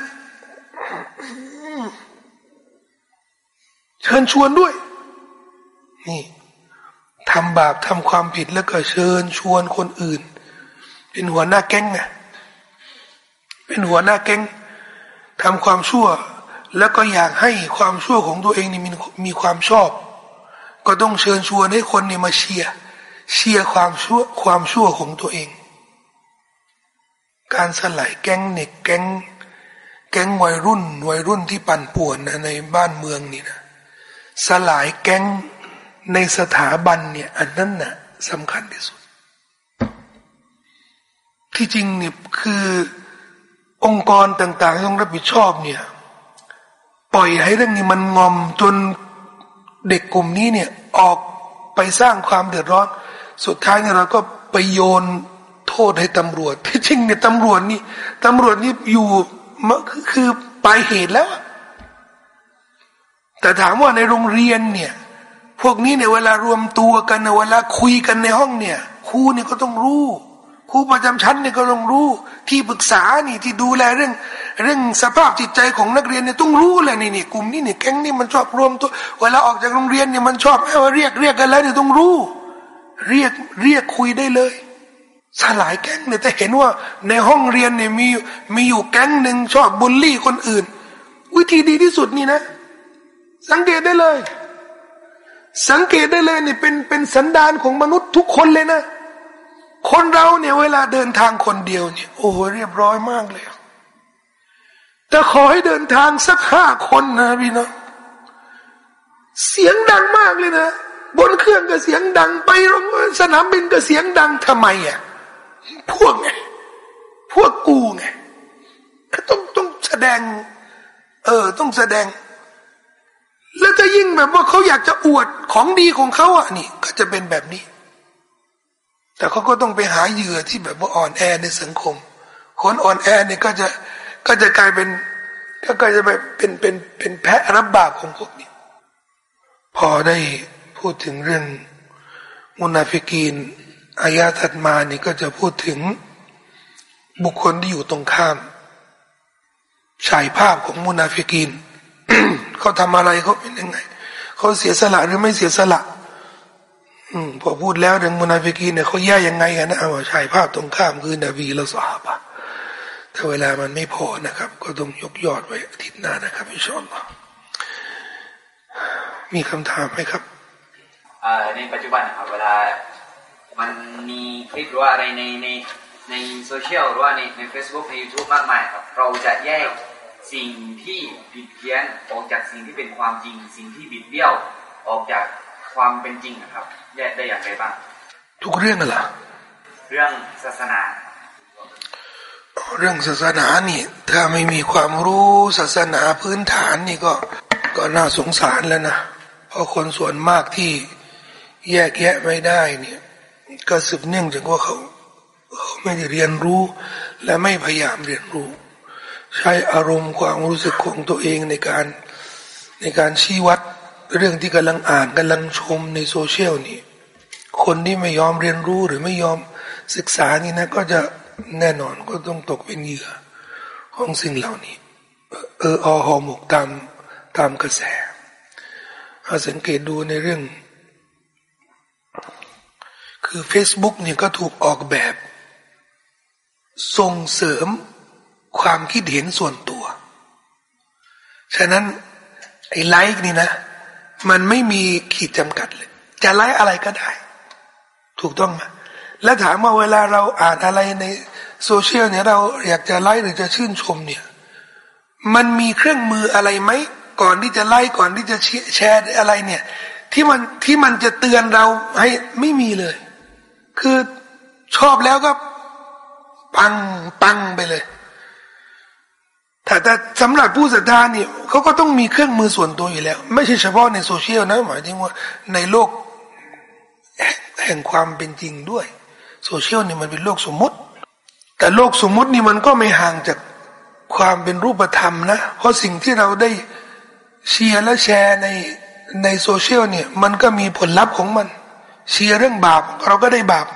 [SPEAKER 1] เชิญชวนด้วย นี่ทำบาปทำความผิดแล้วก็เชิญชวนคนอื่น เป็นหัวหน้าแก๊งไงเป็นหัวหน้าแก๊งทำความชั่ว แล้วก็อยากให้ความชั่วของตัวเองนี่มีมีความชอบ ก็ต้องเชิญชวนให้คนนี่มาเชียร์เชียร์ความชั่วความชั่วของตัวเอง การสลายแก๊งเน็กแก๊งแก๊งวัยรุ่น วัยรุ่นที่ปั่นป่วนนะในบ้านเมืองนี่นะสลายแก๊งในสถาบันเนี่ยอันนั้นน่ะสำคัญที่สุด ที่จริงเนี่ยคือองค์กรต่างๆต้องรับผิดชอบเนี่ย ปล่อยให้เรื่องนี้มันงอมจนเด็กกลุ่มนี้เนี่ยออกไปสร้างความเดือดร้อน สุดท้ายเนี่ยเราก็ไปโยน โทษให้ตำรวจที่จริงเนี่ยตำรวจนี่ตำรวจนี่อยู่คือปลายเหตุแล้ว แต่ถามว่าในโรงเรียนเนี่ย พวกนี้เนี่ยเวลารวมตัวกันเวลาคุยกันในห้องเนี่ยครูเนี่ยก็ต้องรู้ครูประจำชั้นเนี่ยก็ต้องรู้ ที่ปรึกษานี่ที่ดูแลเรื่อง เรื่องสภาพจิตใจของนักเรียนเนี่ยต้องรู้เลยนี่นี่กลุ่มนี้เนี่ยแก๊งนี่มันชอบรวมตัวเวลาออกจากโรงเรียนเนี่ยมันชอบเรียกเรียกกันแล้วเนี่ยต้องรู้ เรียกเรียกคุยได้เลย สลายแก๊งเนี่ยแต่เห็นว่าในห้องเรียนเนี่ยมีมีอยู่แก๊งหนึ่งชอบบูลลี่คนอื่น วิธีดีที่สุดนี่นะ สังเกตได้เลย สังเกตได้เลยเนี่เป็นเป็นสันดานของมนุษย์ทุกคนเลยนะ คนเราเนี่ยเวลาเดินทางคนเดียวเนี่ย โอ้โหเรียบร้อยมากเลยแต่ขอให้เดินทางสักห้าคนนะพี่น้องเสียงดังมากเลยนะบนเครื่องก็เสียงดังไปโรงสนามบินก็เสียงดังทำไมอะ พวกไงพวกกูไงต้องต้องแสดง เออ ต้องแสดง แล้วจะยิ่งแบบว่าเขาอยากจะอวดของดีของเขาอะนี่ ก็จะเป็นแบบนี้ แต่เขาก็ต้องไปหาเหยื่อที่แบบว่าอ่อนแอในสังคม คนอ่อนแอเนี่ยก็จะก็จะกลายเป็น ก็จะไปเป็นเป็นเป็นแพะรับบาปของพวกนี้ พอได้พูดถึงเรื่องมุนาฟิกีน อายาถัดมานี่ก็จะพูดถึงบุคคลที่อยู่ตรงข้าม ฉายภาพของมุนาฟิกีนเขาทำอะไรเขาเป็นยังไง เขาเสียสละหรือไม่เสียสละ อืมพอพูดแล้วเรื่องมุนาฟิกีนเนี่ยเขาแย่ยังไงกันนะเอาฉายภาพตรงข้ามคือนบีและซอฮาบะฮ์ถ้าเวลามันไม่พอนะครับ ก็ต้องยกยอดไว้อาทิตย์หน้านะครับอินชอนมีคำถามไหมครับ
[SPEAKER 2] ในปัจจุบันนะครับเวลา มันมีคลิปหรือว่าอะไรในในในโซเชียลหรือว่าในใน Facebook ใน YouTube มากมายครับ เราจะแยกสิ่งที่ผิดเพี้ยนออกจากสิ่งที่เป็นความจริง สิ่งที่บิดเบี้ยวออกจากความเป็นจริงนะครับแยกได้อย่างไรบ้าง
[SPEAKER 1] ทุกเรื่องเหรอ
[SPEAKER 2] เรื่องศาสนา
[SPEAKER 1] เรื่องศาสนานี่ ถ้าไม่มีความรู้ศาสนาพื้นฐานนี่ก็ก็น่าสงสารแล้วนะเพราะคนส่วนมากที่แยกแยะไม่ได้เนี่ย ก็สืบเนื่องจากว่าเขาเขาไม่ได้เรียนรู้ และไม่พยายามเรียนรู้ ใช้อารมณ์ความรู้สึกของตัวเองในการในการชี้วัดเรื่องที่กำลังอ่านกำลังชมในโซเชียลนี่คนที่ไม่ยอมเรียนรู้หรือไม่ยอมศึกษานี่นะก็จะแน่นอนก็ต้องตกเป็นเหยื่อของสิ่งเหล่านี้ เอออหอหมกตามตามกระแสถ้าสังเกตดูในเรื่อง คือ Facebook เนี่ยก็ถูกออกแบบ ส่งเสริมความคิดเห็นส่วนตัว ฉะนั้นไอ้ไลค์นี่นะ มันไม่มีขีดจำกัดเลย จะไลค์อะไรก็ได้ ถูกต้องไหมแล้วถามว่าเวลาเราอ่านอะไรในโซเชียลเนี่ยเราอยากจะไลค์หรือจะชื่นชมเนี่ย มันมีเครื่องมืออะไรไหม ก่อนที่จะไล่ก่อนที่จะแชร์อะไรเนี่ย ที่มันที่มันจะเตือนเราให้ไม่มีเลย คือชอบแล้วก็ ปังปังไปเลย แต่แต่สำหรับผู้ศรัทธาเนี่ยเขาก็ต้องมีเครื่องมือส่วนตัวอยู่แล้ว ไม่ใช่เฉพาะในโซเชียลนะหมายถึงว่าในโลกแห่งความเป็นจริงด้วย โซเชียลนี่มันเป็นโลกสมมติ แต่โลกสมมตินี่มันก็ไม่ห่างจากความเป็นรูปธรรมนะ เพราะสิ่งที่เราได้เชียร์และแชร์ในในโซเชียลเนี่ย มันก็มีผลลัพธ์ของมัน เชียร์เรื่องบาปเราก็ได้บาป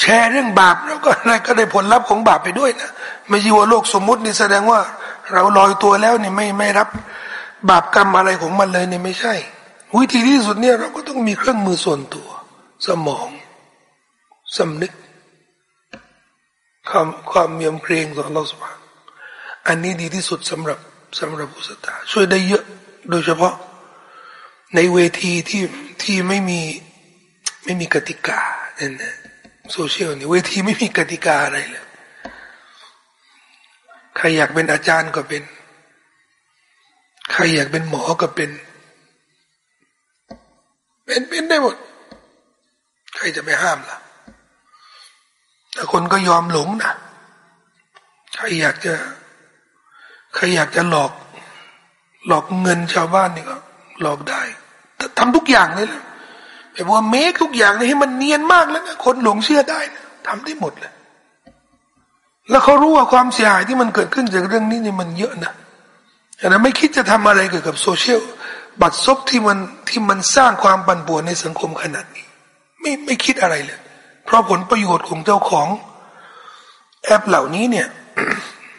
[SPEAKER 1] แชร์เรื่องบาปเราก็ได้ก็ได้ผลลัพธ์ของบาปไปด้วยนะไม่ใช่ว่าโลกสมมุตินี่แสดงว่า เราลอยตัวแล้วเนี่ยไม่ไม่รับบาปกรรมอะไรของมันเลยเนี่ยไม่ใช่ วิธีที่สุดเนี่ยเราก็ต้องมีเครื่องมือส่วนตัว สมองสำนึก ความความเมียมเกรงต่อเราสบายอันนี้ดีที่สุดสำหรับสำหรับผู้ศรัทธาช่วยได้เยอะโดยเฉพาะ ในเวทีที่ที่ไม่มี ไม่มีกติกาเนี่ยโซเชียลนี่เวทีไม่มีกติกาอะไรเลยใครอยากเป็นอาจารย์ก็เป็น ใครอยากเป็นหมอก็เป็น เป็นเป็นได้หมด ใครจะไม่ห้ามล่ะแต่คนก็ยอมหลงนะใครอยากจะ ใครอยากจะหลอก หลอกเงินชาวบ้านนี่ก็ หลอกได้ทำทุกอย่างเลยนะ แบบว่าเมคทุกอย่างนี่ให้มันเนียนมากแล้วนะคนหลงเชื่อได้นะทำได้หมดเลยแล้วเขารู้ว่าความเสียหายที่มันเกิดขึ้นจากเรื่องนี้นี่มันเยอะนะแต่ไม่คิดจะทำอะไรเกี่ยวกับโซเชียลบัตรซบที่มันที่มันสร้างความปั่นป่วนในสังคมขนาดนี้ ไม่ไม่คิดอะไรเลย เพราะผลประโยชน์ของเจ้าของแอปเหล่านี้เนี่ย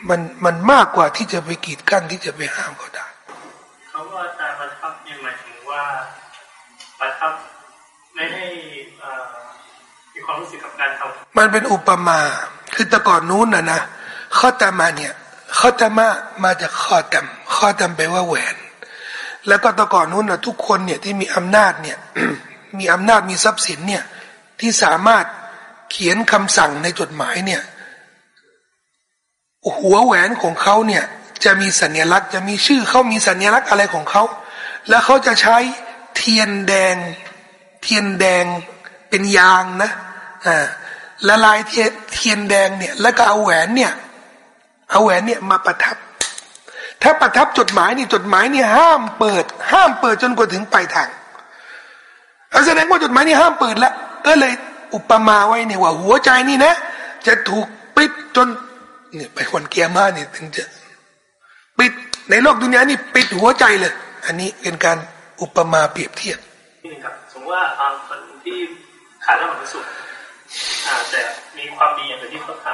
[SPEAKER 1] มันมันมากกว่าที่จะไปกีดกั้นที่จะไปห้ามเขาได้
[SPEAKER 3] ประทับ ไม่ให้มีความรู้สึกกับการทำ
[SPEAKER 1] มันเป็นอุปมา คือแต่ก่อนนู้นนะนะข้อตามาเนี่ยข้อตามามาจากข้อตมข้อตมแปลว่าแหวน แล้วก็แต่ก่อนนู้นนะทุกคนเนี่ยที่มีอำนาจเนี่ยมีอำนาจมีทรัพย์สินเนี่ยที่สามารถเขียนคำสั่งในจดหมายเนี่ยหัวแหวนของเขาเนี่ยจะมีสัญลักษณ์จะมีชื่อเขามีสัญลักษณ์อะไรของเขา แล้วเขาจะใช้เทียนแดง เทียนแดงเป็นยางนะอ่าละลายเทียนเทียนแดงเนี่ย แล้วก็เอาแหวนเนี่ย เอาแหวนเนี่ยมาประทับ ถ้าประทับจดหมายนี่จดหมายนี่ห้ามเปิด ห้ามเปิดจนกว่าถึงปลายทางแสดงว่าจดหมายนี่ห้ามเปิดแล้วก็เลยอุปมาไว้เนี่ยว่า หัวใจนี่นะ จะถูกปิดจนเนี่ยไปวันเกียร์มาเนี่ยถึงจะปิดในโลกดุนยานี่ปิดหัวใจเลย อันนี้เป็นการอุปมาเปรียบเทียบ
[SPEAKER 3] นี่ครับสมว่าคนที่ขาดละหมาดวันศุกร์แต่มีความดีอย่างที่เขาท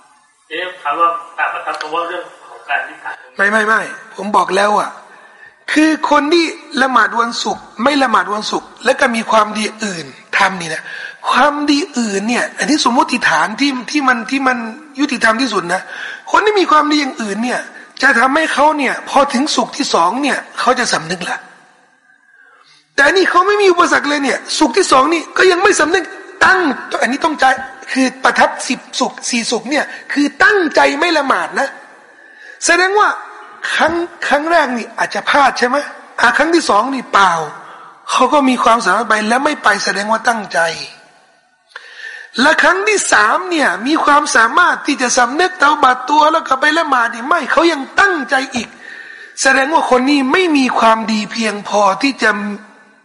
[SPEAKER 3] ำเอ๊ะถามว่าตามประทับเพราะว่าเรื่องของการที่ขาด
[SPEAKER 1] ไม่ไม่ไม่ผมบอกแล้วอะคือคนที่ละหมาดวันศุกร์ไม่ละหมาดวันศุกร์แล้วก็มีความดีอื่นทำนี่นะความดีอื่นเนี่ย อันนี้สมมติฐานที่ที่มันที่มันยุติธรรมที่สุดนะคนที่มีความดีอย่างอื่นเนี่ย จะทำให้เขาเนี่ย พอถึงสุขที่สองเนี่ยเขาจะสำนึกละ แต่นี่เขาไม่มีอุปสรรคเลยเนี่ย สุขที่สองนี่ก็ยังไม่สำนึกตั้งอันนี้ต้องใจคือประทับสิบสุขสี่สุขเนี่ยคือตั้งใจไม่ละหมาดนะ แสดงว่าครั้งครั้งแรกนี่อาจจะพลาดใช่ไหมอะครั้งที่สองนี่เปล่าเขาก็มีความสามารถไปแล้วไม่ไปแสดงว่าตั้งใจ และครั้งที่สามเนี่ยมีความสามารถที่จะสำนึกเตาบาดตัวแล้วก็ไปละหมาดนี่ไม่เขายังตั้งใจอีก แสดงว่าคนนี้ไม่มีความดีเพียงพอที่จะ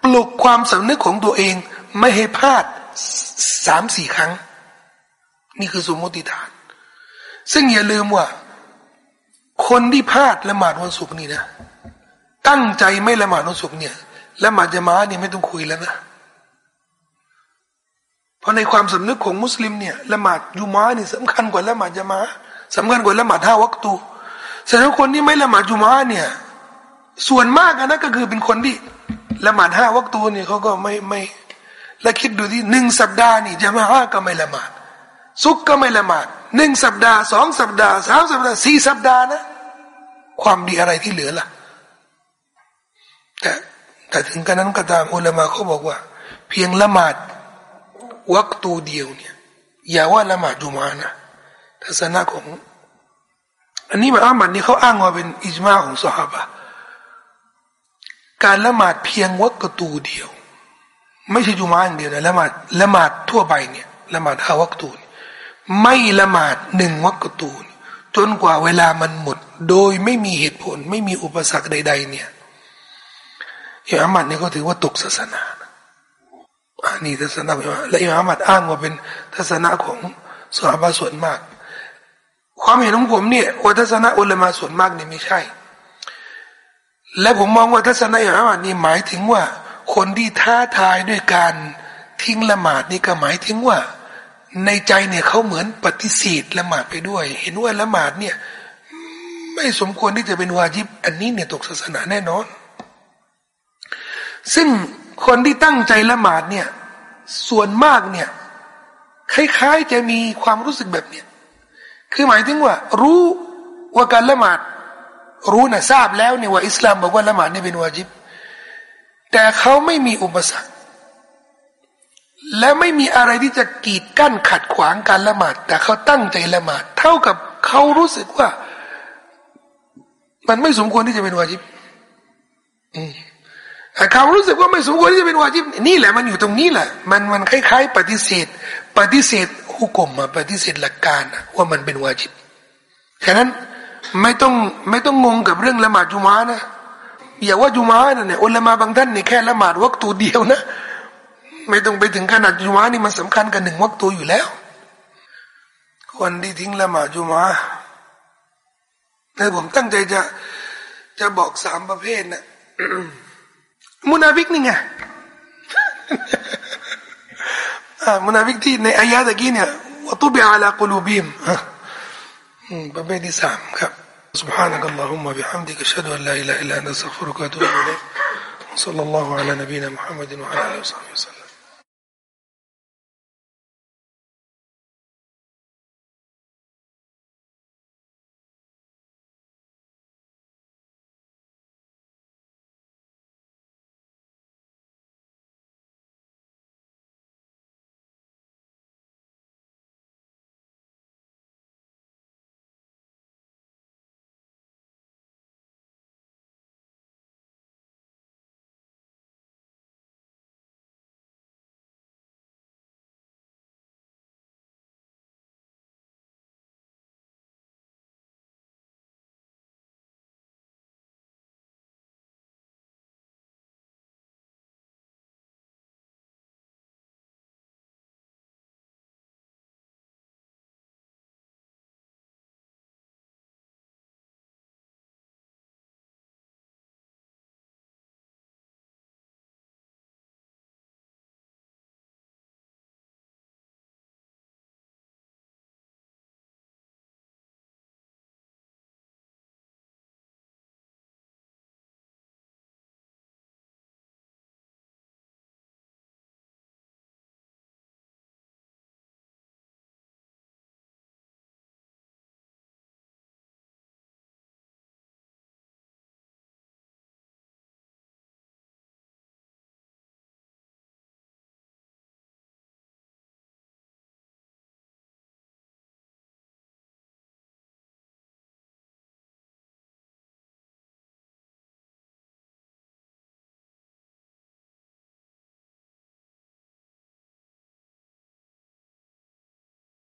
[SPEAKER 1] ปลุกความสำนึกของตัวเอง ไม่ให้พลาดสามสี่ครั้ง นี่คือสมมติฐาน ซึ่งอย่าลืมว่า คนที่พลาดละหมาดวันศุกร์นี่นะ ตั้งใจไม่ละหมาดวันศุกร์เนี่ยละหมาดจะมาเนี่ยไม่ต้องคุยแล้วนะเพราะในความสำนึกของมุสลิมเนี่ยละหมาดยูมาเนี่ยสำคัญกว่าละหมาดจะมาสำคัญกว่าละหมาดห้าวัคตูแสดงว่าคนที่ไม่ละหมาดยูมาเนี่ย ส่วนมากนะก็คือเป็นคนที่ ละหมาดห้าวัตูเนี่ยเขาก็ไม่ไม่และคิดดูที่หนึ่งสัปดาห์นี่จะมาห้าก็ไม่ละหมาดซุกก็ไม่ละหมาดหนึ่งสัปดาห์สองสัปดาห์สามสัปดาห์สี่สัปดาห์นะ ความดีอะไรที่เหลือล่ะ แต่แต่ถึงกระนั้นก็ตามอุลามาเขาบอกว่า เพียงละหมาดวักตูเดียวเนี่ย อย่าว่าละหมาดจุมานะทัศนะของ อันนี้มาอามัดนี่เขาอ้างว่าเป็นอิจมาของสหบะ การละหมาดเพียงวักตูเดียว ไม่ใช่จุมาอย่างเดียวนะละหมาดละหมาดทั่วไปเนี่ยละหมาดห้าวักตูไม่ละหมาดหนึ่งวักตูจนกว่าเวลามันหมด โดยไม่มีเหตุผล ไม่มีอุปสรรคใด ๆ เนี่ยอิมามมัดเนี่ยก็ถือว่าตกศาสนาอันนี้ทัศนะและอิมามมัดอ้างว่าเป็นทัศนะของสหบาส่วนมาก ความเห็นของผมเนี่ยว่าทัศนะอุลมาส่วนมากเนี่ยไม่ใช่ และผมมองว่าทัศนะอิมามมัดนี่หมายถึงว่า คนที่ท้าทายด้วยการทิ้งละหมาดนี่ก็หมายถึงว่า ในใจเนี่ยเขาเหมือนปฏิเสธละหมาดไปด้วย เห็นว่าละหมาดเนี่ยไม่สมควรที่จะเป็นวาจิบ อันนี้เนี่ยตกศาสนาแน่นอน ซึ่งคนที่ตั้งใจละหมาดเนี่ยส่วนมากเนี่ยคล้ายๆจะมีความรู้สึกแบบเนี้ยคือหมายถึงว่า รู้ว่าการละหมาด รู้นะทราบแล้วเนี่ยว่าอิสลามบอกว่าละหมาดนี่เป็นวาจิบ แต่เขาไม่มีอุปสรรค และไม่มีอะไรที่จะกีดกั้นขัดขวางการละหมาด แต่เขาตั้งใจละหมาด เท่ากับเขารู้สึกว่า มันไม่สมควรที่จะเป็นวาจิบอืมเขารู้สึกว่าไม่สมควรที่จะเป็นวาจิบนี่แหละมันอยู่ตรงนี้แหละ มันมันคล้ายๆ ปฏิเสธ ปฏิเสธฮุกมมปฏิเสธหลักการว่ามันเป็นวาจิบฉะนั้น ไม่ต้องไม่ต้องงงกับเรื่องละหมาดจุมานะอย่าว่าจุมานะเนี่ยอุลามาบางท่านเนี่ยแค่ละหมาดวักตูเดียวนะ ไม่ต้องไปถึงขนาดจุมานี่มันสำคัญกันหนึ่งวักตูอยู่แล้ว คนที่ทิ้งละหมาดจุมาแต่ผมตั้งใจจะจะบอกสามประเภทนะมุนาฟิกนี่ไงมุนาฟิกที่ในอายะตะกี้เนี่ยوطبع على قلوبهم ประเภทที่สามครับ سبحانك اللهم وبحمدك اشهد ان لا اله الا انت استغفرك واتوب اليك صلى الله على نبينا محمد وعلى اله وصحبه وسلم